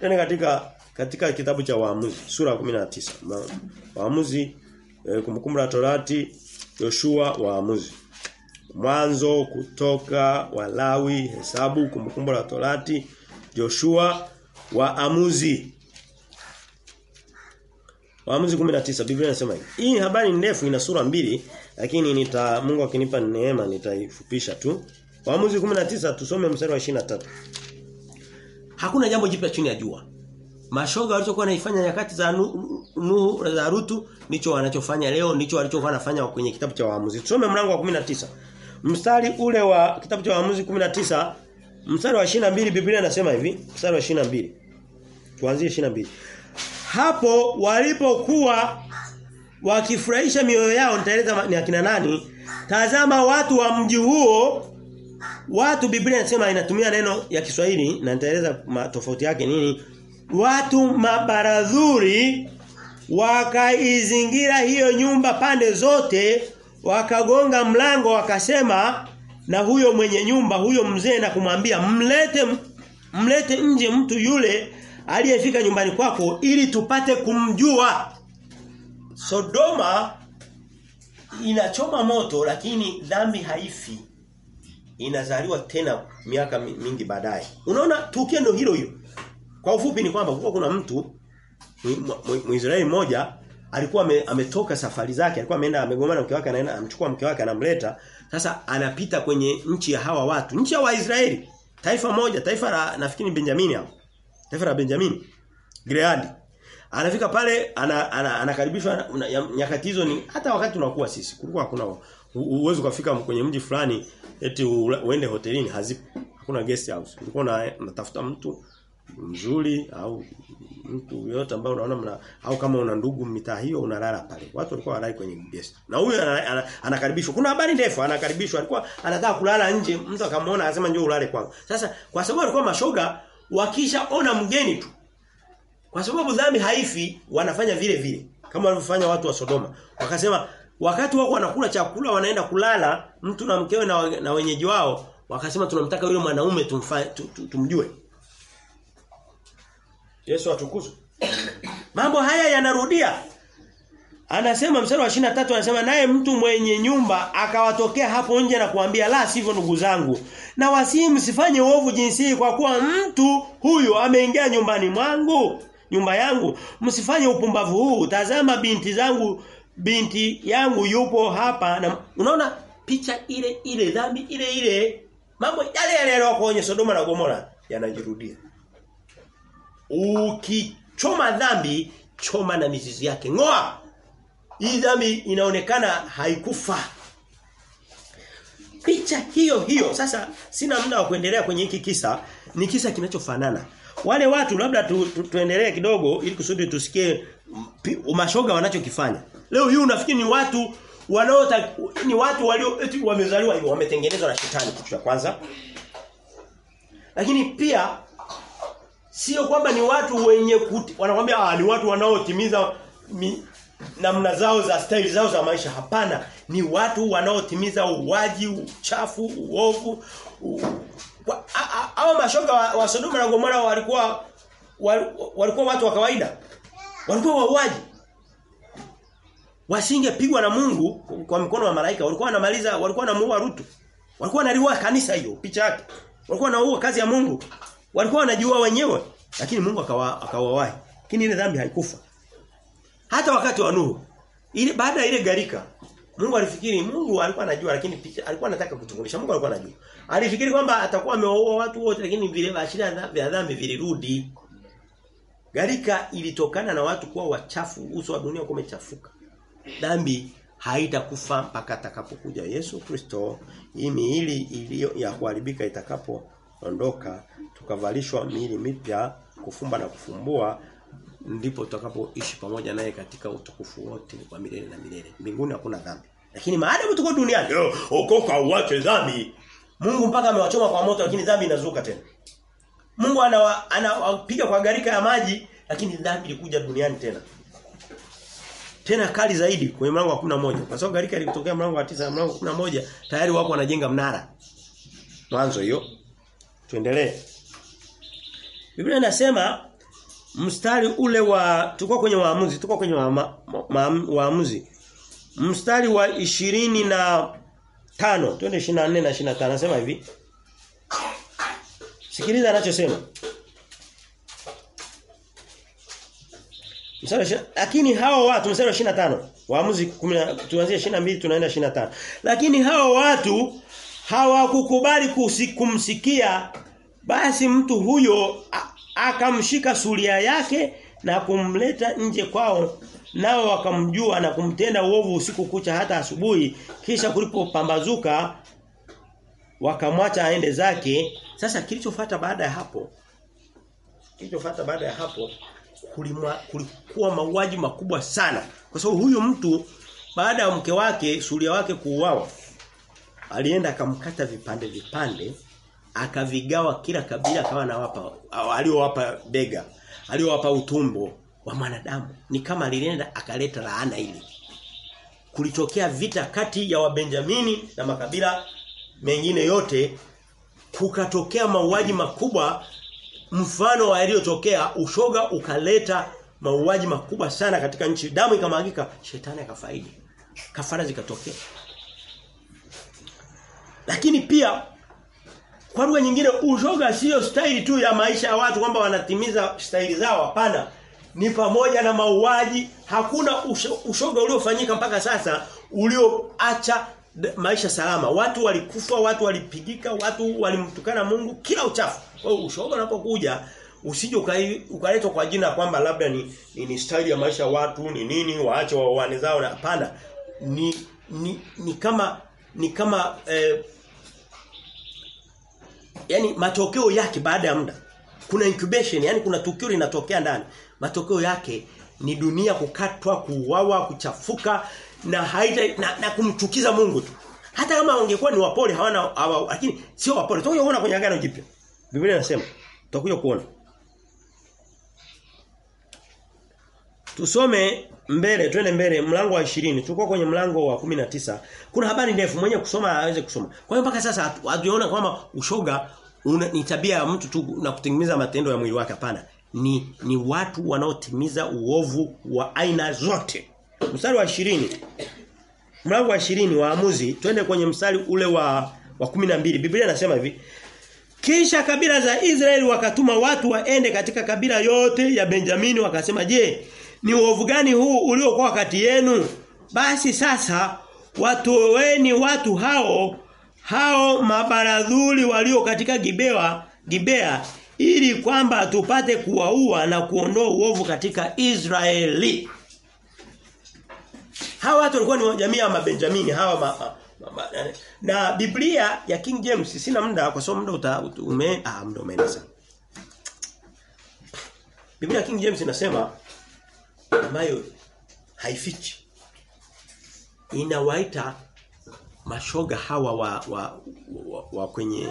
tena katika katika kitabu cha Waamuzi sura ya 19 Waamuzi e, kumbukumbu la Torati Yoshua Waamuzi Mwanzo kutoka Walawi Hesabu kumbukumbu la Torati Joshua Waamuzi Waamuzi 19 Biblia inasema hivi. Hii habari ndefu ina sura mbili lakini nita Mungu akinipa neema nitaifupisha tu. Waamuzi 19 tusome mstari wa 23. Hakuna jambo jipya chini ya jua. Mashoga walichokuwa naifanya nyakati za Nuhu nu, za Rutu ndicho wanachofanya leo ndicho walichokuwa wanafanya kwenye kitabu cha Waamuzi. Tusome mlango wa 19. Mstari ule wa kitabu cha Waamuzi 19 mstari wa 22 Biblia inasema hivi, mstari wa 22. Tuanzie 22. Hapo walipokuwa wakifurahisha mioyo yao nitaeleza ni akina nani? Tazama watu wa mji huo watu Biblia inasema inatumia neno ya Kiswahili na nitaeleza tofauti yake nini? Watu mabaradhuri wakaizingira hiyo nyumba pande zote wakagonga mlango wakasema na huyo mwenye nyumba huyo mzee na kumwambia mlete mlete nje mtu yule aliyefika nyumbani kwako ili tupate kumjua Sodoma inachoma moto lakini dhambi haifi inazaliwa tena miaka mingi baadaye. Unaona tukio ndio hilo hilo. Kwa ufupi ni kwamba kulikuwa kuna mtu Mwisraeli mmoja alikuwa ame, ametoka safari zake alikuwa ameenda amegomana mke wake anaenda amchukua mke wake anamleta. Sasa anapita kwenye nchi ya hawa watu nchi ya Waisraeli. Taifa moja taifa la nafikiri Benjamini hapo. Taifa la Benjamini Gileadi. Anafika pale anakaribishwa ana, ana, ana nyakati hizo ni hata wakati tunakuwa sisi kulikuwa hakuna uwezo kufika kwenye mji fulani eti uende hotelini hazipo hakuna guest house ulikuwa unatafuta mtu mzuri au mtu yote ambaye unaona mna au kama una ndugu mitaa hiyo unalala pale. Watu walikuwa wanalala kwenye guest. Na huyo anakaribishwa. Kuna habari ndefu anakaribishwa. Alikuwa anataka kulala nje, mtu akamwona akasema njoo ulale kwangu. Sasa kwa sababu alikuwa mashoga wakishaona mgeni tu. Kwa sababu dhambi haifi wanafanya vile vile kama walivyofanya watu wa Sodoma. Wakasema wakati wako wanakula chakula wanaenda kulala mtu na mkewe na, na wenyeji wao wakasema tunamtaka yule mwanaume tumfa, tumjue. Yesu atukuzwe. *coughs* Mambo haya yanarudia. Anasema mstari wa 23 anasema naye mtu mwenye nyumba akawatokea hapo nje na kuambia la sivyo ndugu zangu na wasii msifanye uovu jinsi kwa kuwa mtu huyu ameingia nyumbani mwangu nyumba yangu msifanye upumbavu huu tazama binti zangu binti yangu yupo hapa na unaona picha ile ile dhambi ile ile. Mambo yale yale yaliyoko kwenye Sodoma na Gomora yanajirudia. Ukichoma dhambi choma na mizizi yake. Ngoa! Hii dhambi inaonekana haikufa. Picha hiyo hiyo. Sasa sina muda wa kuendelea kwenye hiki kisa. Ni kisa kinachofanana. Wale watu labda tu, tu, tuendelee kidogo ili kusudi tusikie mashoga wanachokifanya leo hii unafikiri ni watu wanaota ni watu walio wamezaliwa hivyo wametengenezwa na shetani kitu cha kwanza. Lakini pia sio kwamba ni watu wenye kuti, wanakuambia ah ni watu wanaotimiza namna zao za staili zao za maisha. Hapana ni watu wanaotimiza uwaji uchafu uovu hao mashoga wa, wa Sodoma na Gomora walikuwa walikuwa watu wa kawaida. Walikuwa wauaji wasingepigwa na Mungu kwa mkono wa malaika. Walikuwa wanamaliza walikuwa wanamuua Rutu walikuwa wanaliua kanisa hiyo picha yake. Walikuwa wanaua kazi ya Mungu. Walikuwa wanajua wenyewe lakini Mungu akawa akawawahi lakini ile dhambi haikufa. Hata wakati wa Nuhu ile baada ya ile garika Mungu alifikiri Mungu alikuwa anajua lakini picha alikuwa anataka kutungulisha Mungu alikuwa anajua. Alifikiri kwamba atakuwa amewaua watu wote lakini vile viashiria vya dhambi vilirudi. Garika ilitokana na watu kuwa wachafu uso wa dunia kumechafuka umechafuka dhambi haitakufa mpaka atakapokuja Yesu Kristo hii miili iliyo ya kuharibika itakapoondoka tukavalishwa miili mipya kufumba na kufumbua ndipo tutakapoishi pamoja naye katika utukufu wote wa milele na milele. Mbinguni hakuna dhambi. Lakini maadamu tuko duniani, okoka uache dhambi. Mungu mpaka amewachoma kwa moto lakini dhambi inazuka tena. Mungu anawapiga ana, kwa garika ya maji lakini dhambi ilikuja duniani tena. Tena kali zaidi kwenye mlango wa 11. Kwa sababu gharika ilitokea mlango wa 9 mlango wa 11 tayari wako wanajenga mnara. Mwanzo hiyo. Tuendelee. Biblia inasema mstari ule wa tuko kwenye waamuzi tuko kwenye wa, waamuzi mstari wa ishirini na tano twende 24 na 25 nasema hivi Sikiliza anachosema Mstari lakini hao watu mstari wa 25 Waamuzi 10 tuanzie 22 tunaenda 25. Lakini hao watu hawakukubali kumsikia basi mtu huyo akamshika suria yake na kumleta nje kwao nao wakamjua na kumtenda uovu usiku kucha hata asubuhi. Kisha kulipopambazuka wakamwacha aende zake. Sasa kilichofuata baada ya hapo kilichofuata baada ya hapo kulimwa, kulikuwa mauaji makubwa sana. Kwa sababu huyu mtu baada ya mke wake suria wake kuuawa alienda akamkata vipande vipande akavigawa kila kabila akawa anawapa aliowapa bega aliowapa utumbo wa mwanadamu. Ni kama alienda akaleta laana ile kulitokea vita kati ya wabenjamini na makabila mengine yote kukatokea mauaji makubwa mfano wa yaliyotokea ushoga ukaleta mauaji makubwa sana katika nchi. Damu ikamwagika shetani akafaidi kafara zikatokea. Lakini pia kwa lugha nyingine ushoga sio staili tu ya maisha ya watu kwamba wanatimiza staili zao hapana. Ni pamoja na mauaji. Hakuna ushoga uliofanyika mpaka sasa ulioacha maisha salama. Watu walikufa watu walipigika watu walimtukana Mungu kila uchafu. Kwa hiyo ushoga unapokuja usije ukaletwa kwa jina kwamba labda ni, ni, ni staili ya maisha watu ni nini waache waone zao. Na hapana. Ni, ni ni kama ni kama eh, yani matokeo yake baada ya muda. Kuna incubation yani kuna tukio linatokea ndani. Matokeo yake ni dunia kukatwa kuuawa kuchafuka na haita na, na kumchukiza Mungu tu hata kama wangekuwa ni wapole hawana hawa, lakini sio wapole tutakuja kuona kwenye agano jipya Biblia inasema tutakuja kuona Tusome mbele, twende mbele mlango wa 20. Tulikuwa kwenye mlango wa 19. Kuna habari ndefu mwenye kusoma aweze kusoma. Kwa hiyo mpaka sasa hatujaona kwamba ushoga una, ni tabia ya mtu tu na kutengeneza matendo ya mwili wake hapana. Ni ni watu wanaotimiza uovu wa aina zote. Mstari wa 20. Mlango wa 20 waamuzi, twende kwenye mstari ule wa wa 12. Biblia inasema hivi. Kisha kabila za Israeli wakatuma watu waende katika kabila yote ya Benjamini wakasema je ni uovu gani huu uliokuwa kati yenu basi sasa watoweni watu hao hao mabaradhuli walio katika Gibea Gibea ili kwamba tupate kuwaua na kuondoa uovu katika Israeli hawa watu walikuwa ni jamii ya mabenjamini hawa ma, ma, ma, na Biblia ya King James sina muda kwa sababu muda uta, ume ah muda umeenda sana. Biblia ya King James inasema ambayo haifichi inawaita mashoga hawa wa wa, wa, wa kwenye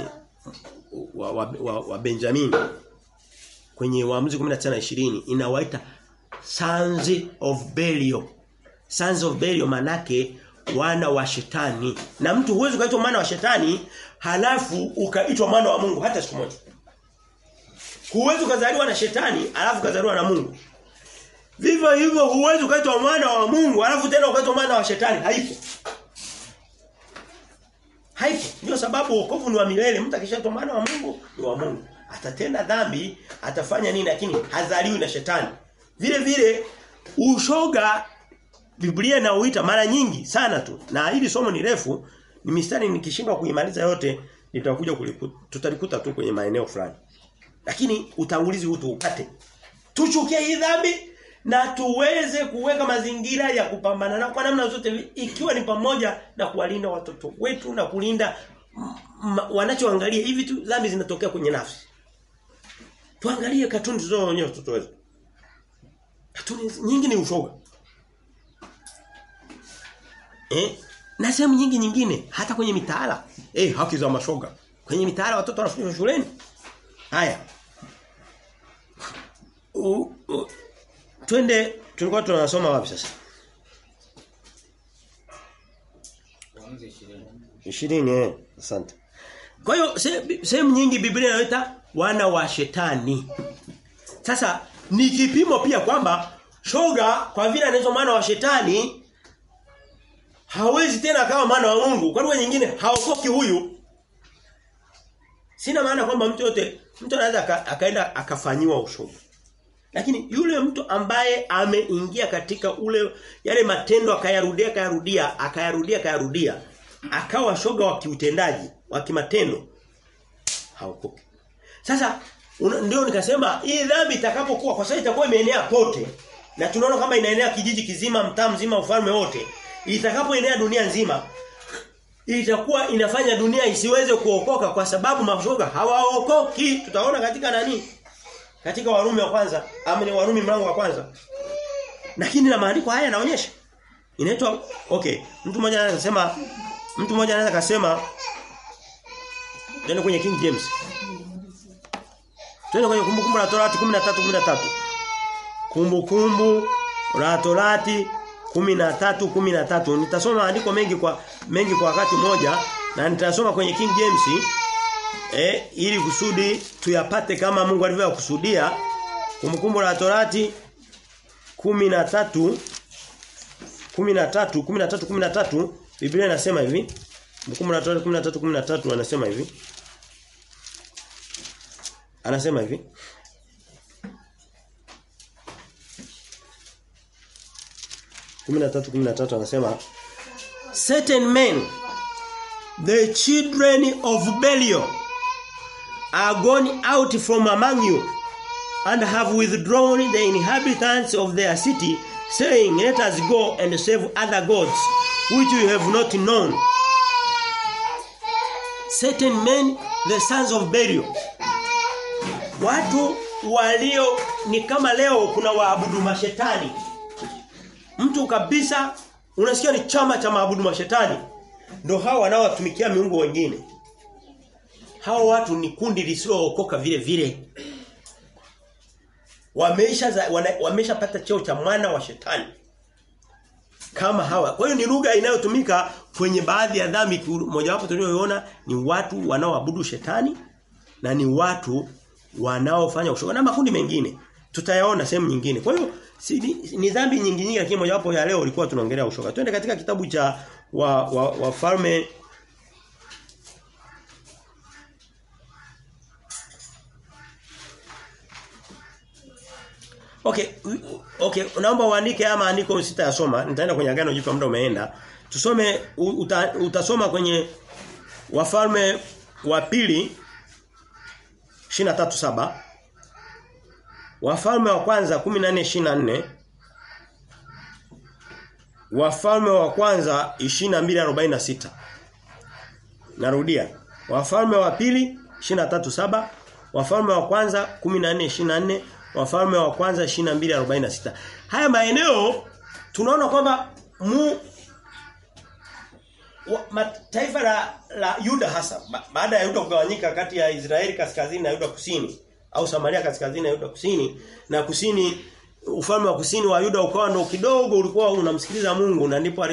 wa, wa, wa, wa Benjamin kwenye waamuzi 19 20 inawaita sons of Belial sons of Belial manake wana wa shetani na mtu huwezi kuitwa mwana wa shetani halafu ukaitwa mwana wa Mungu hata siku moja huwezi kuzaliwa na shetani halafu kuzaliwa na Mungu Vivyo hivyo huwezi ukaitwa mwana wa Mungu halafu tena ukaitwa mwana wa shetani haipo. Haipo. Ndio sababu wokovu ni wa milele. Mtu akishaitwa mwana wa Mungu ni wa Mungu. Atatenda dhambi, atafanya nini lakini hazaliwi na shetani. Vile vile ushoga Biblia inauita mara nyingi sana tu. Na hili somo ni refu, ni mistari nikishindwa kuimaliza yote nitakuja tutalikuta tu kwenye maeneo fulani. Lakini utangulizi huu tuupate. Tuchukie hii dhambi na tuweze kuweka mazingira ya kupambana na kwa namna zote ikiwa ni pamoja na kuwalinda watoto wetu na kulinda wanachoangalia hivi tu dhambi zinatokea kwenye nafsi. Tuangalie katuni tunazoonyesha watoto wetu. Katuni nyingi ni ushoga. Eh? Na sehemu nyingi nyingine hata kwenye mitaala. Eh, haki za mashoga. Kwenye mitaala watoto wanafundishwa shuleni. Haya. U, u, Twende tulikuwa tunasoma wapi sasa? 20 eh, asante. Kwa hiyo sehemu nyingi Biblia inaita wana wa shetani. Sasa ni kipimo pia kwamba shoga kwa vile anaitwa mwana wa shetani hawezi tena kama mwana wa Mungu. Kwa lugha nyingine haokoki huyu. Sina maana kwamba mtu yote mtu anaweza akaenda akafanyiwa ushoga. Lakini yule mtu ambaye ameingia katika ule yale matendo akayarudia akayarudia akayarudia akayarudia akawa shoga wa kiutendaji wa kimatendo haokoki. Sasa ndio nikasema hii dhambi itakapokuwa kwa sababu itakuwa imeenea pote na tunaona kama inaenea kijiji kizima mtaa mzima ufalme wote itakapoenea dunia nzima itakuwa inafanya dunia isiweze kuokoka kwa sababu mashoga hawaokoki tutaona katika nani katika Warumi wa kwanza amani Warumi mlango wa kwanza lakini na maandiko haya yanaonyesha inaitwa okay mtu mmoja anaweza kusema mtu mmoja anaweza kusema Twende kwenye King James. Twende kwenye kumbukumbu la Torati 13 13. Kumbukumbu la Torati 13 13. Nitasoma maandiko mengi kwa mengi kwa wakati mmoja na nitasoma kwenye King James eh ili kusudi tuyapate kama Mungu alivyokusudia. kumkumbuka la Torati 13 13 13 13 Biblia inasema hivi Kumbukumbu la Torati 13 13 anasema hivi. Anasema hivi. Kumi na tatu kumi na tatu anasema certain men the children of Belial are gone out from among you and have withdrawn the inhabitants of their city saying let us go and serve other gods which you have not known certain men the sons of Belial. Watu walio ni kama leo kuna waabudu mashetani mtu kabisa unasikia ni chama cha maabudu mashetani ndio hao wanaowatumikia miungu wengine. Hao watu ni kundi lisilookoka vile vile. Wameisha wameshapata cheo cha mwana wa shetani. Kama hawa. Kwa hiyo ni lugha inayotumika kwenye baadhi ya dhambi mojawapo tulioiona ni watu wanaoabudu shetani na ni watu wanaofanya ushoga na makundi mengine. Tutayaona sehemu nyingine. Kwa hiyo si, ni, ni dhambi nyingi nyingi lakini mojawapo ya leo ilikuwa tunaongelea ushoga. Twende katika kitabu cha wa, wa, Okay, okay, naomba uandike ama andiko sitayasoma. Nitaenda kwenye agano jipya muda umeenda. Tusome uta, utasoma kwenye Wafalme wa pili 23:7. Wafalme wa kwanza 14:24. Wafalme wa kwanza 22:46. Narudia. Wafalme wa pili 23:7. Wafalme wa kwanza 14:24 Wafalme wa kwanza 22:46. Haya maeneo tunaona kwamba mu wa, taifa la, la Yuda hasa ba, baada ya Yuda kugawanyika kati ya Israeli kaskazini na Yuda kusini au Samaria kaskazini na Yuda kusini. Na kusini ufalme wa kusini wa Yuda ukawa ndo kidogo ulikuwa unamsikiliza Mungu na ndipo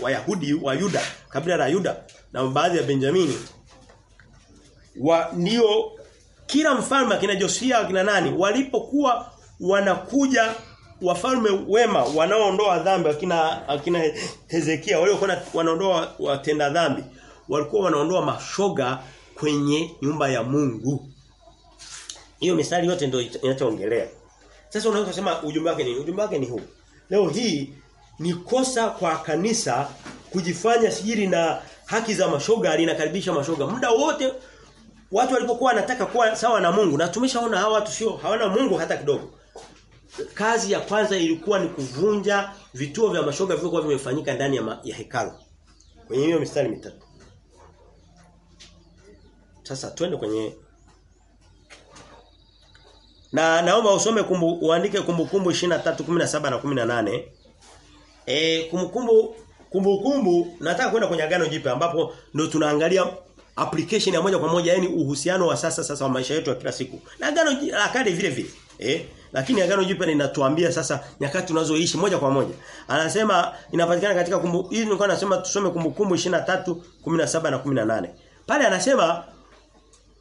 Wayahudi wa, wa Yuda kabila la Yuda na baadhi ya Benjamini. Wa ndio kila mfalme akina Josia akina nani walipokuwa wanakuja wafalme wema wanaoondoa dhambi akina akina Hezekia waliokuwa wanaondoa watenda dhambi walikuwa wanaondoa mashoga kwenye nyumba ya Mungu hiyo mistari yote ndio inachoongelea sasa unaweza kusema ujumbe wake ni ujumbe wake ni huu leo hii ni kosa kwa kanisa kujifanya sijiri na haki za mashoga linakaribisha mashoga muda wote watu walipokuwa wanataka kuwa sawa na Mungu na tumeshaona hawa watu sio hawana Mungu hata kidogo. Kazi ya kwanza ilikuwa ni kuvunja vituo vya mashoga vilivyokuwa vimefanyika ndani ya, ya hekalu. Kwenye hiyo mistari mitatu. Sasa twende kwenye Na naomba usome kumbu, uandike kumbukumbu 23 17 na 18. Eh kumbukumbu kumbukumbu nataka kwenda kwenye agano jipya ambapo ndo tunaangalia application ya moja kwa moja yani uhusiano wa sasa sasa wa maisha yetu ya kila siku. Na agano la kale vile vile. Eh? Lakini agano jipya linatuambia sasa nyakati tunazoishi moja kwa moja. Anasema inapatikana katika kumbu hii nilikuwa nasema tusome kumbukumbu 23 17 na 18. Pale anasema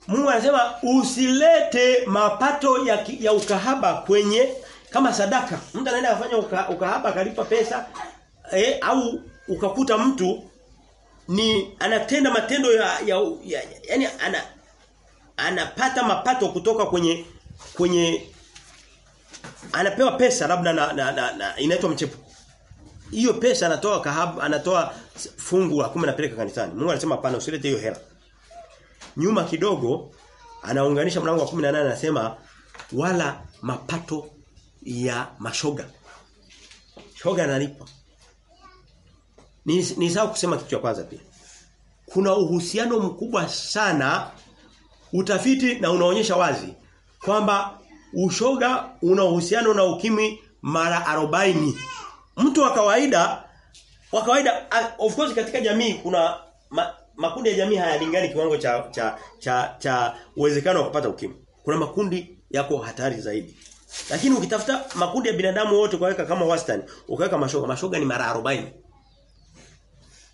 Mungu anasema usilete mapato ya, ya ukahaba kwenye kama sadaka. Mtu anaenda kufanya uka, ukahaba akalipa pesa eh, au ukakuta mtu ni anatenda matendo ya, ya, ya yani ana anapata mapato kutoka kwenye kwenye anapewa pesa labda na, na, na, na inaitwa mchepo. Hiyo pesa anatoa kahabu, anatoa fungu la 10 anapeleka kanisani. Mungu anasema hapana usilete hiyo hela. Nyuma kidogo anaunganisha mlango wa 18 anasema wala mapato ya mashoga. Shoga analipa. Ni, ni sawa kusema kitu cha kwanza pia. Kuna uhusiano mkubwa sana utafiti na unaonyesha wazi kwamba ushoga una uhusiano na ukimwi mara 40. Mtu wa kawaida wa kawaida of course katika jamii kuna ma, makundi ya jamii hayalingani kiwango cha cha cha, cha uwezekano wa kupata ukimwi. Kuna makundi yako hatari zaidi. Lakini ukitafuta makundi ya binadamu wote kwaweka kama wastani, ukaweka mashoga, mashoga ni mara 40.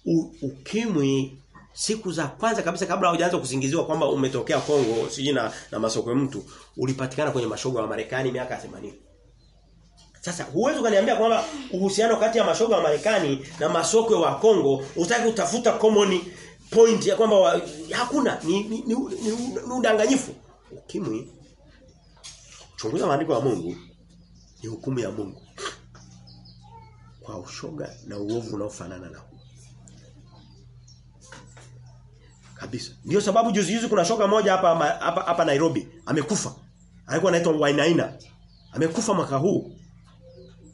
U, ukimwi siku za kwanza kabisa kabla hujaanza kusingiziwa kwamba umetokea Kongo siji na, na masoko ya mtu ulipatikana kwenye mashoga wa Marekani miaka 80. Sasa huwezi ukaniambia kwamba uhusiano kati ya mashoga wa Marekani na masoko wa Kongo utaki utafuta common point ya kwamba wa, hakuna ni ni, ni, ni, ni udanganyifu. Ukimwi chunguza maandiko ya Mungu ni hukumu ya Mungu kwa ushoga na uovu unaofanana na huu. Kabisa. Ndio sababu juzi juzi kuna shoga moja hapa hapa hapa Nairobi amekufa. Alikuwa anaitwa Wainaina. Amekufa mwaka huu.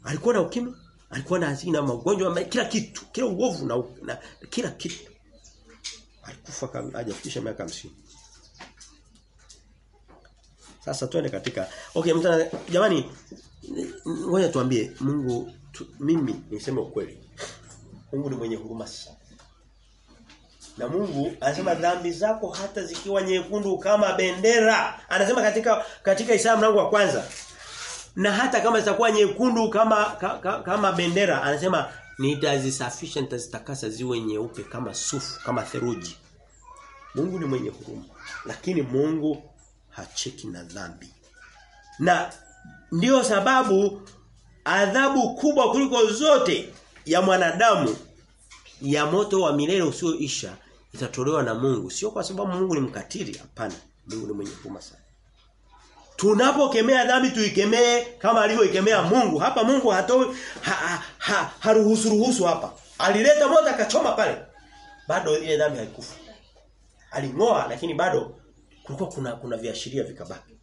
Alikuwa na ukimwi, alikuwa na hazina magonjwa, kila kitu, kila uovu na, na kila kitu. Alikufa hajafikisha miaka 50. Sasa twende katika Okay, mtana, jamani ngoja tuambie Mungu tu, mimi niseme ukweli. Mungu ni mwenye huruma sana. Na Mungu anasema dhambi zako hata zikiwa nyekundu kama bendera. Anasema katika katika Isaya mlango wa kwanza. Na hata kama zitakuwa nyekundu kama ka, ka, kama bendera anasema nitazisafisha nitazitakasa ziwe nyeupe kama sufu kama theruji. Mungu ni mwenye huruma. Lakini Mungu hacheki na dhambi. Na ndiyo sababu adhabu kubwa kuliko zote ya mwanadamu ya moto wa milele usioisha itatolewa na Mungu. Sio kwa sababu Mungu ni mkatili, hapana. Mungu ni mwenye huruma sana. Tunapokemea dhambi tuikemee kama alivyoikemea Mungu. Hapa Mungu hatoi ha, ha, ha, haruhusu ruhusu hapa. Alileta moto akachoma pale. Bado ile dhambi haikufa. Alingoa lakini bado kulikuwa kuna kuna viashiria vikabaki.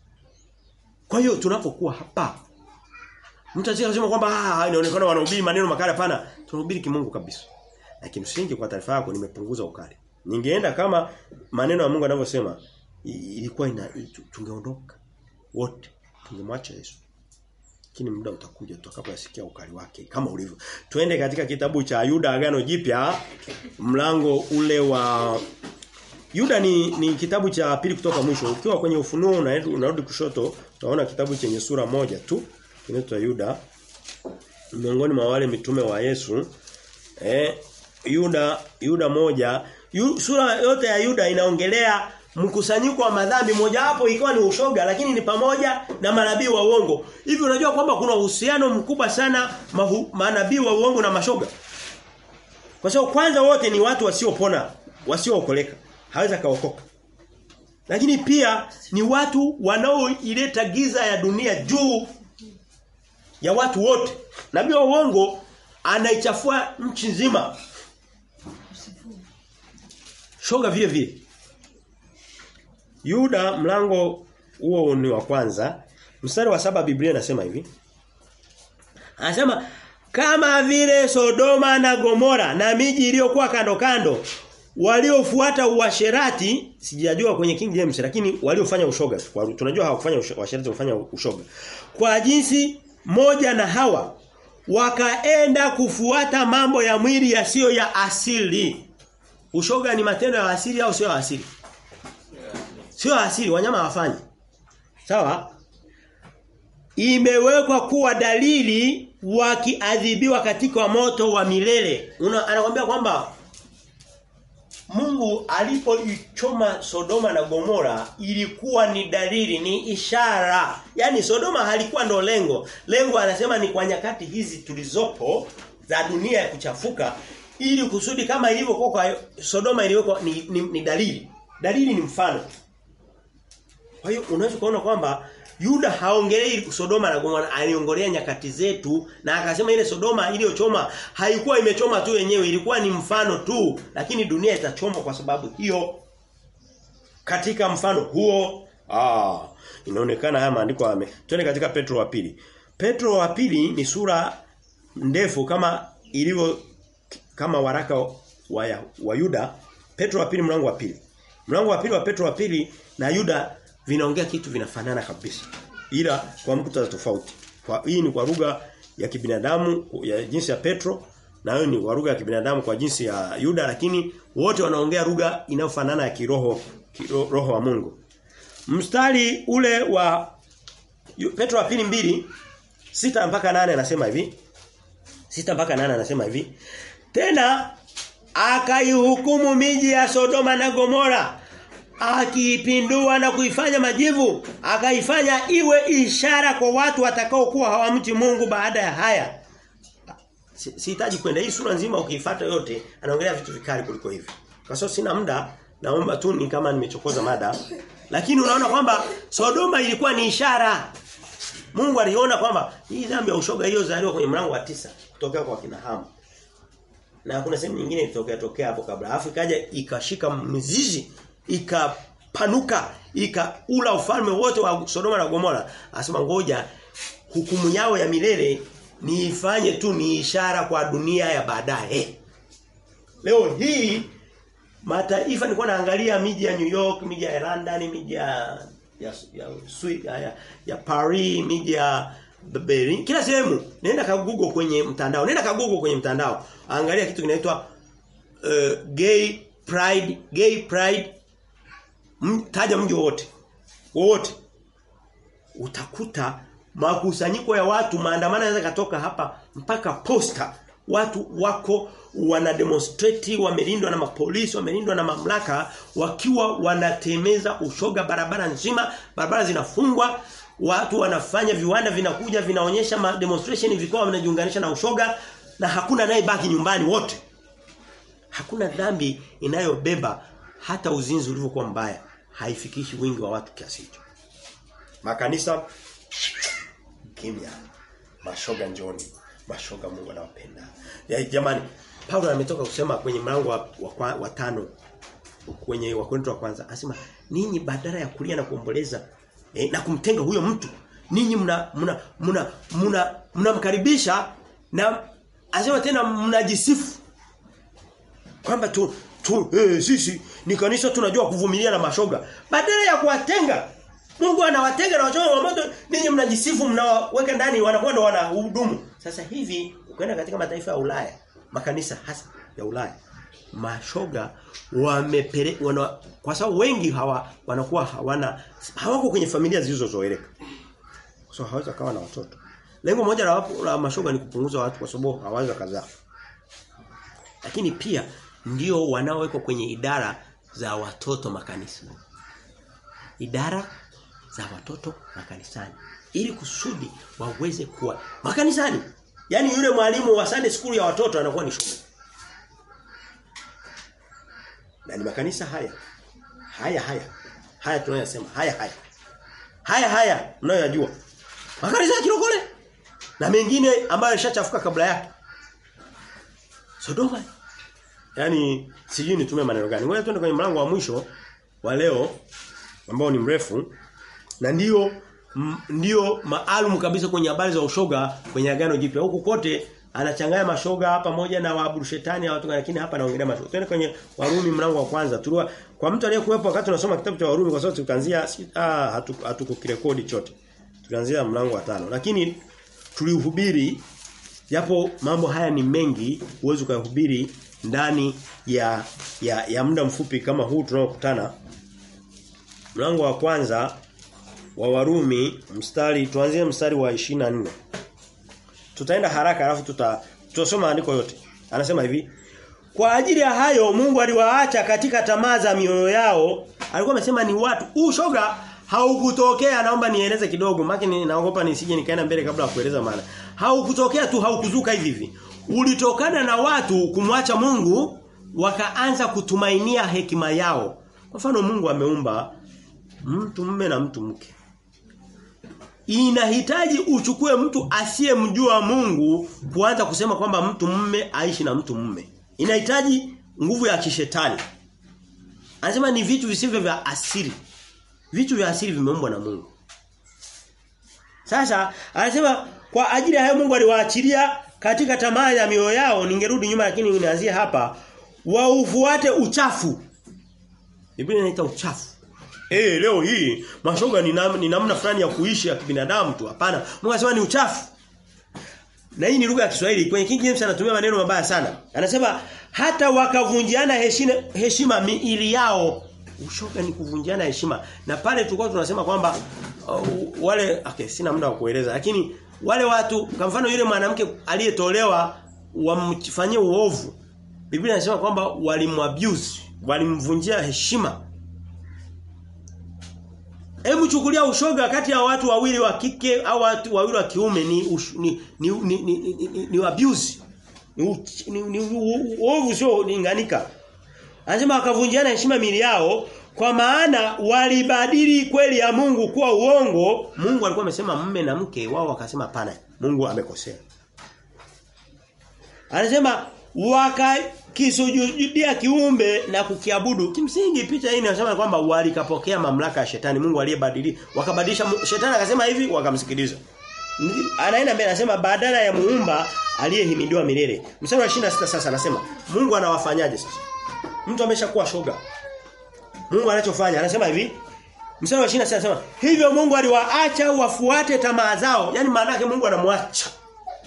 Kwa hiyo tunapokuwa hapa mtu asiyesema kwamba ah inaonekana wanahubiri maneno makali hapana. Tunahubiri kimungu kabisa. Lakini msingi kwa taarifa yako nimepunguza ukali. Ningeenda kama maneno ya Mungu anavyosema ilikuwa ina tungeondoka wote tungemwacha Yesu. Lakini muda utakuja tutakapoyasikia ukali wake kama ulivyo. Tuende katika kitabu cha Yuda Agano Jipya mlango ule wa Yuda ni, ni kitabu cha pili kutoka mwisho. Ukiwa kwenye ufunuo unarudi kushoto utaona kitabu chenye sura moja tu kinaitwa Yuda. Miongoni mwa wale mitume wa Yesu eh Yuda Yuda moja yu, sura yote ya Yuda inaongelea mkusanyiko wa madhambi moja hapo ikiwa ni ushoga lakini ni pamoja na manabii wa uongo. Hivi unajua kwamba kuna uhusiano mkubwa sana manabii wa uongo na mashoga? Kwa sababu kwanza wote ni watu wasiopona, wasiookoleka. Haweza kaokoka. Lakini pia ni watu wanaoileta giza ya dunia juu ya watu wote. Nabii wa uongo anaichafua nchi nzima. Shoga vile vile. Yuda mlango huo ni wa kwanza, mstari wa saba Biblia inasema hivi. Anasema kama vile Sodoma na Gomora na miji iliyokuwa kando kando waliofuata uasherati sijajua kwenye King James lakini waliofanya ushoga. Tunajua hawakufanya uasherati wafanya ushoga. Kwa jinsi moja na hawa wakaenda kufuata mambo ya mwili yasiyo ya asili. Ushoga ni matendo ya asili au sio asili sio asili wanyama hawafanyi sawa imewekwa kuwa dalili wakiadhibiwa katika moto wa milele anakuambia kwamba Mungu alipoichoma Sodoma na Gomora ilikuwa ni dalili ni ishara. Yaani Sodoma halikuwa ndo lengo. Lengo anasema ni kwa nyakati hizi tulizopo za dunia ya kuchafuka ili kusudi kama ilivyokuwa kwa Sodoma iliwekwa ni, ni, ni dalili. Dalili ni mfano. Kwa hiyo unaweza kuona kwamba Yuda haongelei Sodoma na Gomora, aliongelea nyakati zetu na akasema ile Sodoma iliyochoma haikuwa imechoma tu yenyewe, ilikuwa ni mfano tu, lakini dunia itachoma kwa sababu hiyo. Katika mfano huo, ah, inaonekana haya maandiko yame. Twende katika Petro wa pili. Petro wa pili ni sura ndefu kama ilivyo kama waraka wa, wa Yuda. Petro wa pili mlango wa pili. Mlango wa pili wa Petro wa pili na Yuda vinaongea kitu vinafanana kabisa. Ila kwa muktadha tofauti. Kwa hii ni kwa lugha ya kibinadamu ya jinsi ya Petro na hiyo ni kwa lugha ya kibinadamu kwa jinsi ya Yuda lakini wote wanaongea lugha inayofanana ya kiroho kiroho roho wa Mungu. Mstari ule wa Petro wa pili mbili sita mpaka nane anasema hivi. Sita mpaka nane anasema hivi. Tena akaihukumu miji ya Sodoma na Gomora akiipindua na kuifanya majivu akaifanya iwe ishara kwa watu watakaokuwa hawamti Mungu baada ya haya. Sihitaji kwenda. Hii sura nzima ukiifuata yote anaongelea vitu vikali kuliko hivi. Kwa sababu sina muda naomba tu ni kama nimechokoza mada. Lakini unaona kwamba Sodoma ilikuwa ni ishara. Mungu aliona kwamba hii dhambi ya ushoga hiyo zaliwa kwenye mlango wa tisa kutokea kwa kina Hamu. Na kuna sehemu nyingine ilitokea tokea hapo kabla. Alafu ikaja ikashika mizizi, ikapanuka, ikaula ufalme wote wa Sodoma na Gomora. asema ngoja hukumu yao ya milele niifanye tu ni ishara kwa dunia ya baadaye. Leo hii mataifa nilikuwa naangalia miji ya New York, miji ya London, miji ya ya ya, ya, ya, ya Paris, miji ya Berlin, kila sehemu. Nenda ka Google kwenye mtandao. Nenda ka Google kwenye mtandao. Angalia kitu kinaitwa uh, gay pride, gay pride. M, taja mji wote. Wote. Utakuta makusanyiko ya watu maandamano yanaweza katoka hapa mpaka posta. Watu wako wana demonstrate wamelindwa na mapolisi, wamelindwa na mamlaka wakiwa wanatemeza ushoga barabara nzima, barabara zinafungwa, watu wanafanya viwanda vinakuja vinaonyesha demonstration vikao vinajiunganisha na ushoga na hakuna naye baki nyumbani wote. Hakuna dhambi inayobeba hata uzinzi ulivyokuwa mbaya haifikishi wingi wa watu kiasi hicho. Makanisa kimya. Mashoga njoni. Mashoga Mungu anawapenda. Ya jamani, Paulo ametoka kusema kwenye mlango wa, wa, tano kwenye Wakorintho wa kwanza anasema ninyi badala ya kulia na kuomboleza eh, na kumtenga huyo mtu ninyi mna mna mna mna mnamkaribisha na asema tena mnajisifu kwamba tu tu eh, sisi ni kanisa tunajua kuvumilia na mashoga badala ya kuwatenga Mungu anawatenga na wachoma wa moto ninyi mnajisifu mnawaweka ndani wanakuwa ndo wanahudumu sasa hivi ukienda katika mataifa ya Ulaya makanisa hasa ya Ulaya mashoga wamepere wana, kwa sababu wengi hawa wanakuwa hawana hawako kwenye familia zilizozoeleka. So hawaweza kawa na watoto. Lengo moja la, wapo, la mashoga ni kupunguza watu kwa sababu hawaweza kazaa. Lakini pia ndio wanaowekwa kwenye idara za watoto makanisa. Idara za watoto makanisani ili kusudi waweze kuwa makanisani. Yaani yule mwalimu wa Sunday school ya watoto anakuwa ni shule. Na ni makanisa haya. Haya haya. Haya tunayosema haya haya. Haya haya mnayojua. Makanisa ya kirokole na mengine ambayo yashachafuka kabla yake. Sodoma. Yaani sijui nitumie maneno gani. Ngoja tuende kwenye mlango wa mwisho wa leo ambao ni mrefu na ndio ndio maalum kabisa kwenye habari za ushoga kwenye agano jipya. Huku kote anachanganya mashoga pamoja na waabudu shetani na watu lakini hapa anaongelea mashoga. Twende kwenye Warumi mlango wa kwanza. Tulua kwa mtu aliyekuwepo wakati tunasoma kitabu cha Warumi kwa sababu tukaanzia ah hatukukirekodi hatu chote. Tulianzia mlango wa tano. Lakini tulihubiri japo mambo haya ni mengi uwezo kuyahubiri ndani ya ya ya muda mfupi kama huu tunaokutana. Mlango wa kwanza wa Warumi mstari tuanzie mstari wa 24. Tutaenda haraka alafu tuta tutasoma andiko yote. Anasema hivi, kwa ajili ya hayo Mungu aliwaacha katika tamaa za mioyo yao. Alikuwa amesema ni watu. Ushoga haukutokea naomba nieleze kidogo maki ninaogopa nisije nikaenda mbele kabla ya kueleza maana. Haukutokea tu haukuzuka hivi hivi. Ulitokana na watu kumwacha Mungu wakaanza kutumainia hekima yao. Kwa mfano Mungu ameumba mtu mume na mtu mke. inahitaji uchukue mtu asiyemjua Mungu kuanza kusema kwamba mtu mume aishi na mtu mume. Inahitaji nguvu ya kishetani. Anasema ni vitu visivyo vya asili. Vitu vya asili vimeumbwa na Mungu. Sasa anasema kwa ajili ya hayo Mungu aliwaachilia katika tamaa ya mioyo yao ningerudi nyuma lakini ninaanzia hapa waufuate uchafu. Biblia inaita uchafu. Eh leo hii mashoga ni, nam, ni namna fulani ya kuishi ya kibinadamu tu hapana. Mungu anasema ni uchafu. Na hii ni lugha ya Kiswahili. Kwenye King James anatumia maneno mabaya sana. Anasema hata wakavunjiana heshima, heshima miili yao. Ushoga ni kuvunjiana heshima. Na pale tulikuwa tunasema kwamba uh, wale okay sina muda wa kueleza lakini wale watu kwa mfano yule mwanamke aliyetolewa wamfanyie uovu. Biblia inasema kwamba walimwabuse, walimvunjia heshima. Hebu chukulia ushoga kati ya watu wawili wa kike au watu wawili wa kiume ni ush, ni ni ni, ni, ni, ni, abuse. Ni ni, ni uovu sio linganika. Anasema akavunjiana heshima mili yao kwa maana walibadili kweli ya Mungu kuwa uongo. Mungu alikuwa amesema mume na mke wao wakasema pana. Mungu amekosea. Anasema wakakisujudia kiumbe na kukiabudu. Kimsingi picha hii inasema kwamba walikapokea mamlaka ya shetani. Mungu aliyebadili wakabadilisha shetani akasema hivi wakamsikiliza. Anaenda mbele anasema badala ya muumba aliyehimidiwa milele. Mstari wa 26 sasa anasema Mungu anawafanyaje sasa? Mtu ameshakuwa shoga. Mungu anachofanya anasema hivi Mstari wa 26 anasema hivyo Mungu aliwaacha wafuate tamaa zao. Yaani maana yake Mungu anamwacha.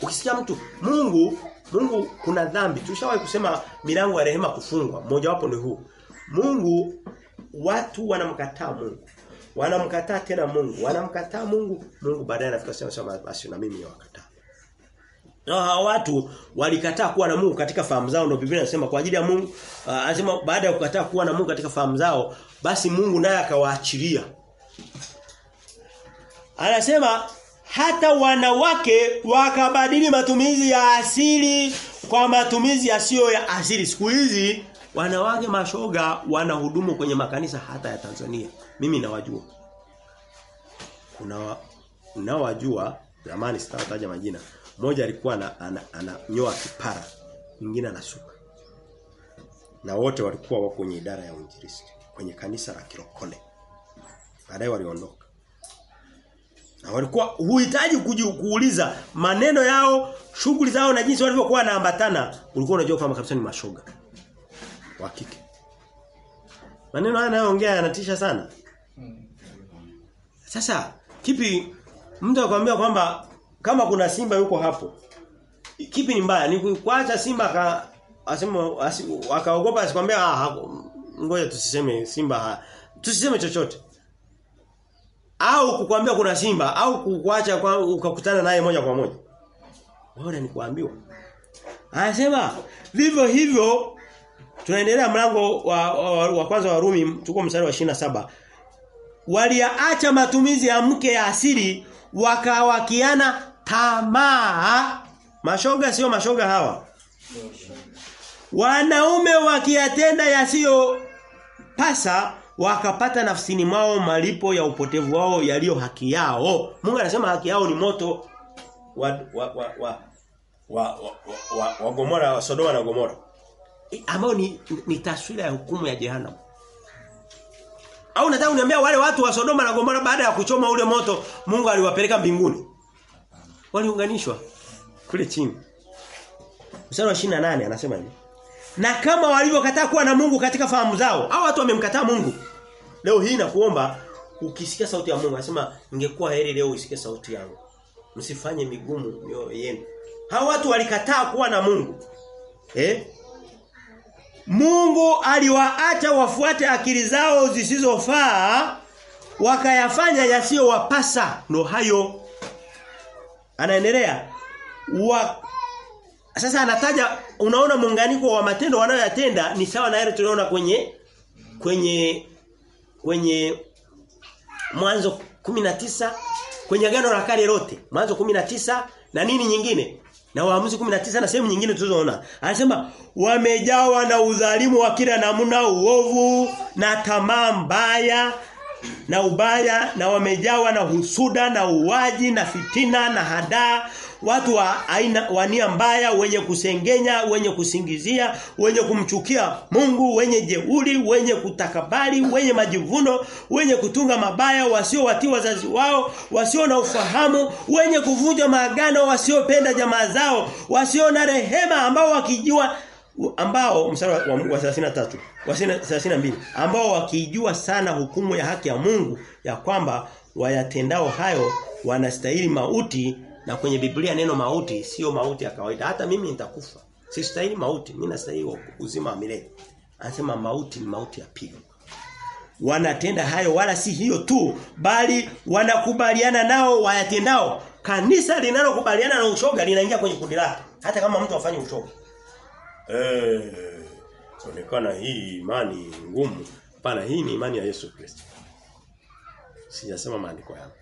Ukisikia mtu Mungu Mungu kuna dhambi. Tushawahi kusema milango ya rehema kufungwa. Mmoja wapo ni huu. Mungu watu wanamkataa Mungu. Wanamkataa tena Mungu. Wanamkataa Mungu. Mungu baadaye anafika sema basi na mimi niwakataa. Na hawa watu walikataa kuwa na Mungu katika fahamu zao ndio Biblia inasema kwa ajili ya Mungu uh, anasema baada ya kukataa kuwa na Mungu katika fahamu zao basi Mungu naye akawaachilia. Anasema hata wanawake wakabadili matumizi ya asili kwa matumizi yasiyo ya asili. Siku hizi wanawake mashoga wanahudumu kwenye makanisa hata ya Tanzania. Mimi nawajua. Kuna unawajua zamani sitataja majina. Mmoja alikuwa ananyoa ana, ana, ana kipara, mwingine anasuka. Na wote walikuwa wako kwenye idara ya uinjilisti, kwenye kanisa la Kirokole. Baadaye waliondoka. Na walikuwa huhitaji kuuliza maneno yao, shughuli zao na jinsi walivyokuwa wanaambatana, ulikuwa unajua kwamba kabisa ni mashoga. Wa kike. Maneno haya anayoongea yanatisha sana. Sasa kipi mtu akwambia kwamba kama kuna simba yuko hapo. Kipi ni mbaya? Ni kuacha simba asema akaogopa asikwambia ah ngoja tusiseme simba ha, tusiseme chochote. Au kukwambia kuna simba au kukuacha kwa ukakutana naye moja kwa moja. Bora ni kuambiwa. Anasema vivyo hivyo tunaendelea mlango wa, wa, wa kwanza wa Rumi tuko mstari wa 27. waliaacha matumizi ya mke ya asili wakawakiana tamaa. Mashoga sio mashoga hawa. Wanaume wakiyatenda yasiyo pasa wakapata nafsini mwao malipo ya upotevu wao yaliyo haki yao. Mungu anasema haki yao ni moto wa wa wa wa wa, wa, wa, wa Gomora wa Sodoma na Gomora. Ambao ni, ni taswira ya hukumu ya jehanamu. Au nataka uniambia wale watu wa Sodoma na Gomora baada ya kuchoma ule moto Mungu aliwapeleka mbinguni. Waliunganishwa kule chini. Mstari wa 28 anasema hivi. Na kama walivyokataa kuwa na Mungu katika fahamu zao, hao watu wamemkataa Mungu. Leo hii nakuomba ukisikia sauti ya Mungu anasema ningekuwa heri leo usikie sauti yangu. Msifanye migumu mioyo yenu. Hao watu walikataa kuwa na Mungu. Eh? Mungu aliwaacha wafuate akili zao zisizofaa wakayafanya yasiyowapasa. Ndo hayo. Anaendelea. Wa... Sasa anataja unaona muunganiko wa matendo wanayoyatenda ni sawa na yale tunaona kwenye kwenye kwenye mwanzo 19 kwenye agano la kale lote mwanzo 19 na nini nyingine na waamuzi 19 na sehemu nyingine tulizoona anasema wamejawa na udhalimu wa kila namna uovu na tamaa mbaya na ubaya na wamejawa na husuda na uwaji na fitina na hadaa. Watu wa aina wania mbaya wenye kusengenya wenye kusingizia wenye kumchukia Mungu wenye jeuri wenye kutakabali wenye majivuno wenye kutunga mabaya wasio watii wazazi wao wasio na ufahamu wenye kuvunja maagano wasiopenda jamaa zao wasio na rehema ambao wakijua ambao mstari wa, wa 33 wa 32 ambao wakijua sana hukumu ya haki ya Mungu ya kwamba wayatendao hayo wanastahili mauti na kwenye Biblia neno mauti sio mauti ya kawaida. Hata mimi nitakufa. Sistahili mauti. Mimi nastahili uzima wa milele. Anasema mauti ni mauti ya pili wanatenda hayo wala si hiyo tu bali wanakubaliana nao wayatendao. Kanisa linalokubaliana na ushoga linaingia kwenye kundi lake. Hata kama mtu afanye ushoga Eh, onekana hii imani ngumu. Hapana, hii ni imani ya Yesu Kristo. Sijasema maandiko yangu.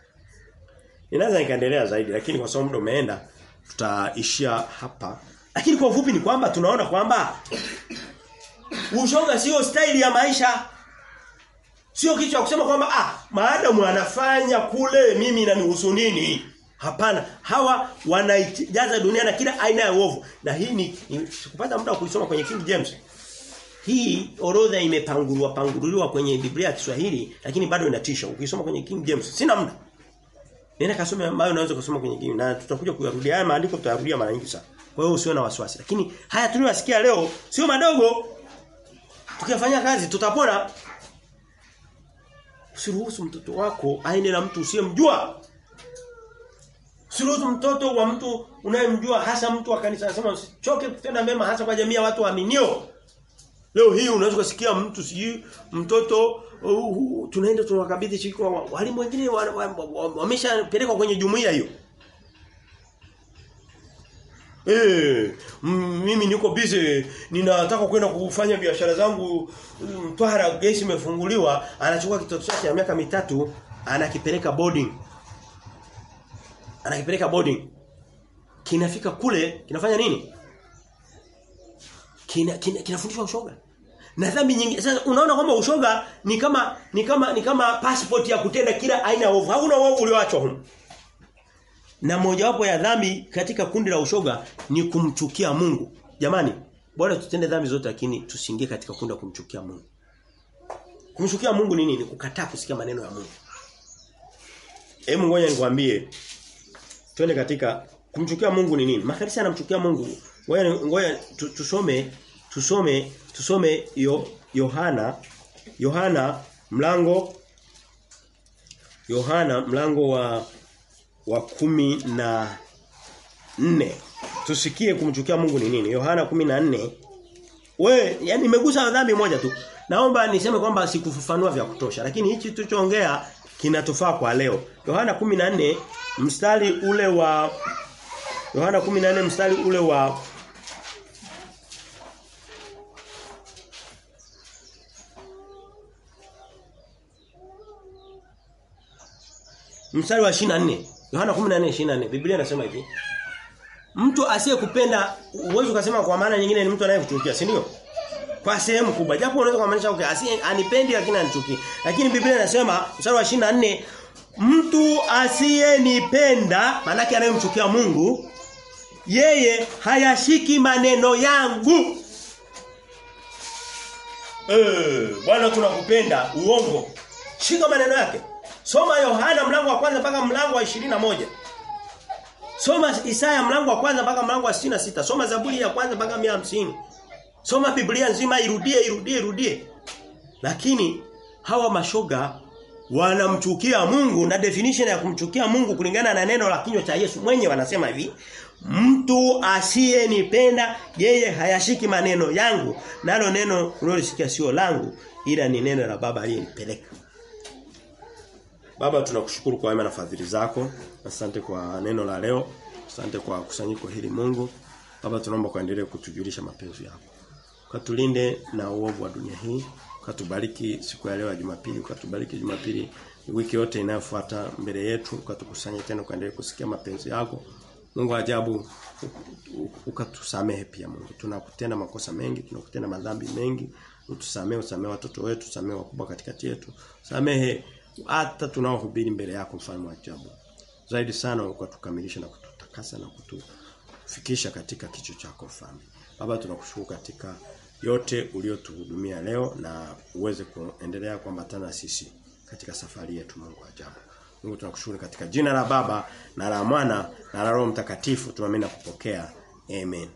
inaweza ikaendelea zaidi lakini kwa sababu muda umeenda tutaishia hapa. Lakini kwa ufupi ni kwamba tunaona kwamba ushoga sio staili ya maisha. Sio kitu cha kusema kwamba ah maadamu anafanya kule mimi inanihusu nini? Hapana, hawa wanaijaza dunia na kila aina ya uovu. Na hii ni, ni sikupata muda wa kuisoma kwenye King James. Hii orodha imepanguliwa panguliwa kwenye Biblia ya Kiswahili lakini bado inatisha. Ukisoma kwenye King James sina muda. Nenda kasome ambayo unaweza kusoma kwenye King na tutakuja kuyarudia haya maandiko tutayarudia mara nyingi sana. Kwa hiyo usiwe na wasiwasi. Lakini haya tuliyosikia leo sio madogo. Tukifanya kazi tutapona. Usiruhusu mtoto wako aende na mtu usiyemjua. Usiruhusu mtoto wa mtu unayemjua hasa mtu wa kanisa anasema usichoke kutenda mema hasa kwa jamii ya watu waaminio. Leo hii unaweza kusikia mtu siji mtoto uh, uh, tunaenda tunawakabidhi chiko walimu wengine wameshapelekwa kwenye jumuiya hiyo. Eh, mimi niko busy, ninataka kwenda kufanya biashara zangu. Mtwara gesi imefunguliwa, anachukua kitoto chake cha miaka mitatu, anakipeleka boarding. Anakipeleka boarding. Kinafika kule, kinafanya nini? Kina, kina kinafundishwa ushoga. Na dhambi nyingi. Sasa unaona kwamba ushoga ni kama ni kama ni kama passport ya kutenda kila aina ya ovu. Hakuna ovu ulioachwa huko. Na mojawapo ya dhambi katika kundi la ushoga ni kumchukia Mungu. Jamani, bora tutende dhambi zote lakini tusiingie katika kundi la kumchukia Mungu. Kumchukia Mungu ni nini? Kukataa kusikia maneno ya Mungu. Hebu ngoja nikwambie. Twende katika kumchukia Mungu ni nini? Makanisa yanamchukia Mungu. Ngoja ngoja tusome tusome tusome yo, Yohana Yohana mlango Yohana mlango wa wa kumi na nne tusikie kumchukia Mungu ni nini Yohana kumi na nne we yani nimegusa dhambi moja tu naomba niseme kwamba sikufafanua vya kutosha lakini hichi tulichoongea kinatufaa kwa leo. Yohana 14 mstari ule wa Yohana 14 mstari ule wa Mstari wa 24 Yohana 14:24 Biblia inasema hivi. Mtu asiyekupenda uwezo ukasema kwa maana nyingine ni mtu anayekuchukia si ndio? Kwa sehemu kubwa japo unaweza kumaanisha okay asiye anipendi lakini anichuki. lakini Biblia inasema mstari wa 24 mtu asiyenipenda maana yake anayemchukia Mungu yeye hayashiki maneno yangu Eh, Bwana tunakupenda uongo. Shika maneno yake. Soma Yohana mlango wa kwanza mpaka mlango wa moja Soma Isaya mlango wa kwanza mpaka mlango wa sita Soma Zaburi ya kwanza mpaka 150. Soma Biblia nzima irudie irudie irudie. Lakini hawa mashoga wanamchukia Mungu na definition ya kumchukia Mungu kulingana na neno la kinywa cha Yesu mwenye wanasema hivi mtu asiyenipenda yeye hayashiki maneno yangu nalo neno unalosikia sio langu ila ni neno la baba aliyenipeleka Baba tunakushukuru kwa wema na fadhili zako. Asante kwa neno la leo. Asante kwa kusanyiko hili Mungu. Baba tunaomba kuendelea kutujulisha mapenzi yako. Ukatulinde na uovu wa dunia hii. Ukatubariki siku ya leo ya Jumapili, ukatubariki Jumapili wiki yote inayofuata mbele yetu, ukatukusanya tena ukaendelee kusikia mapenzi yako. Mungu ajabu ukatusamehe pia Mungu. Tunakutenda makosa mengi, tunakutenda madhambi mengi. Utusamehe, usamehe watoto wetu, usamehe wakubwa katikati yetu. Samehe hata tunaohubiri mbele yako mfalme wa ajabu. Zaidi sana ukatukamilisha na kututakasa na kutufikisha katika kicho chako mfalme. Baba tunakushukuru katika yote uliotuhudumia leo na uweze kuendelea kuambatana sisi katika safari yetu Mungu ajabu. Mungu tunakushukuru katika jina la Baba na la Mwana na la Roho Mtakatifu tunaamini na kupokea. Amen.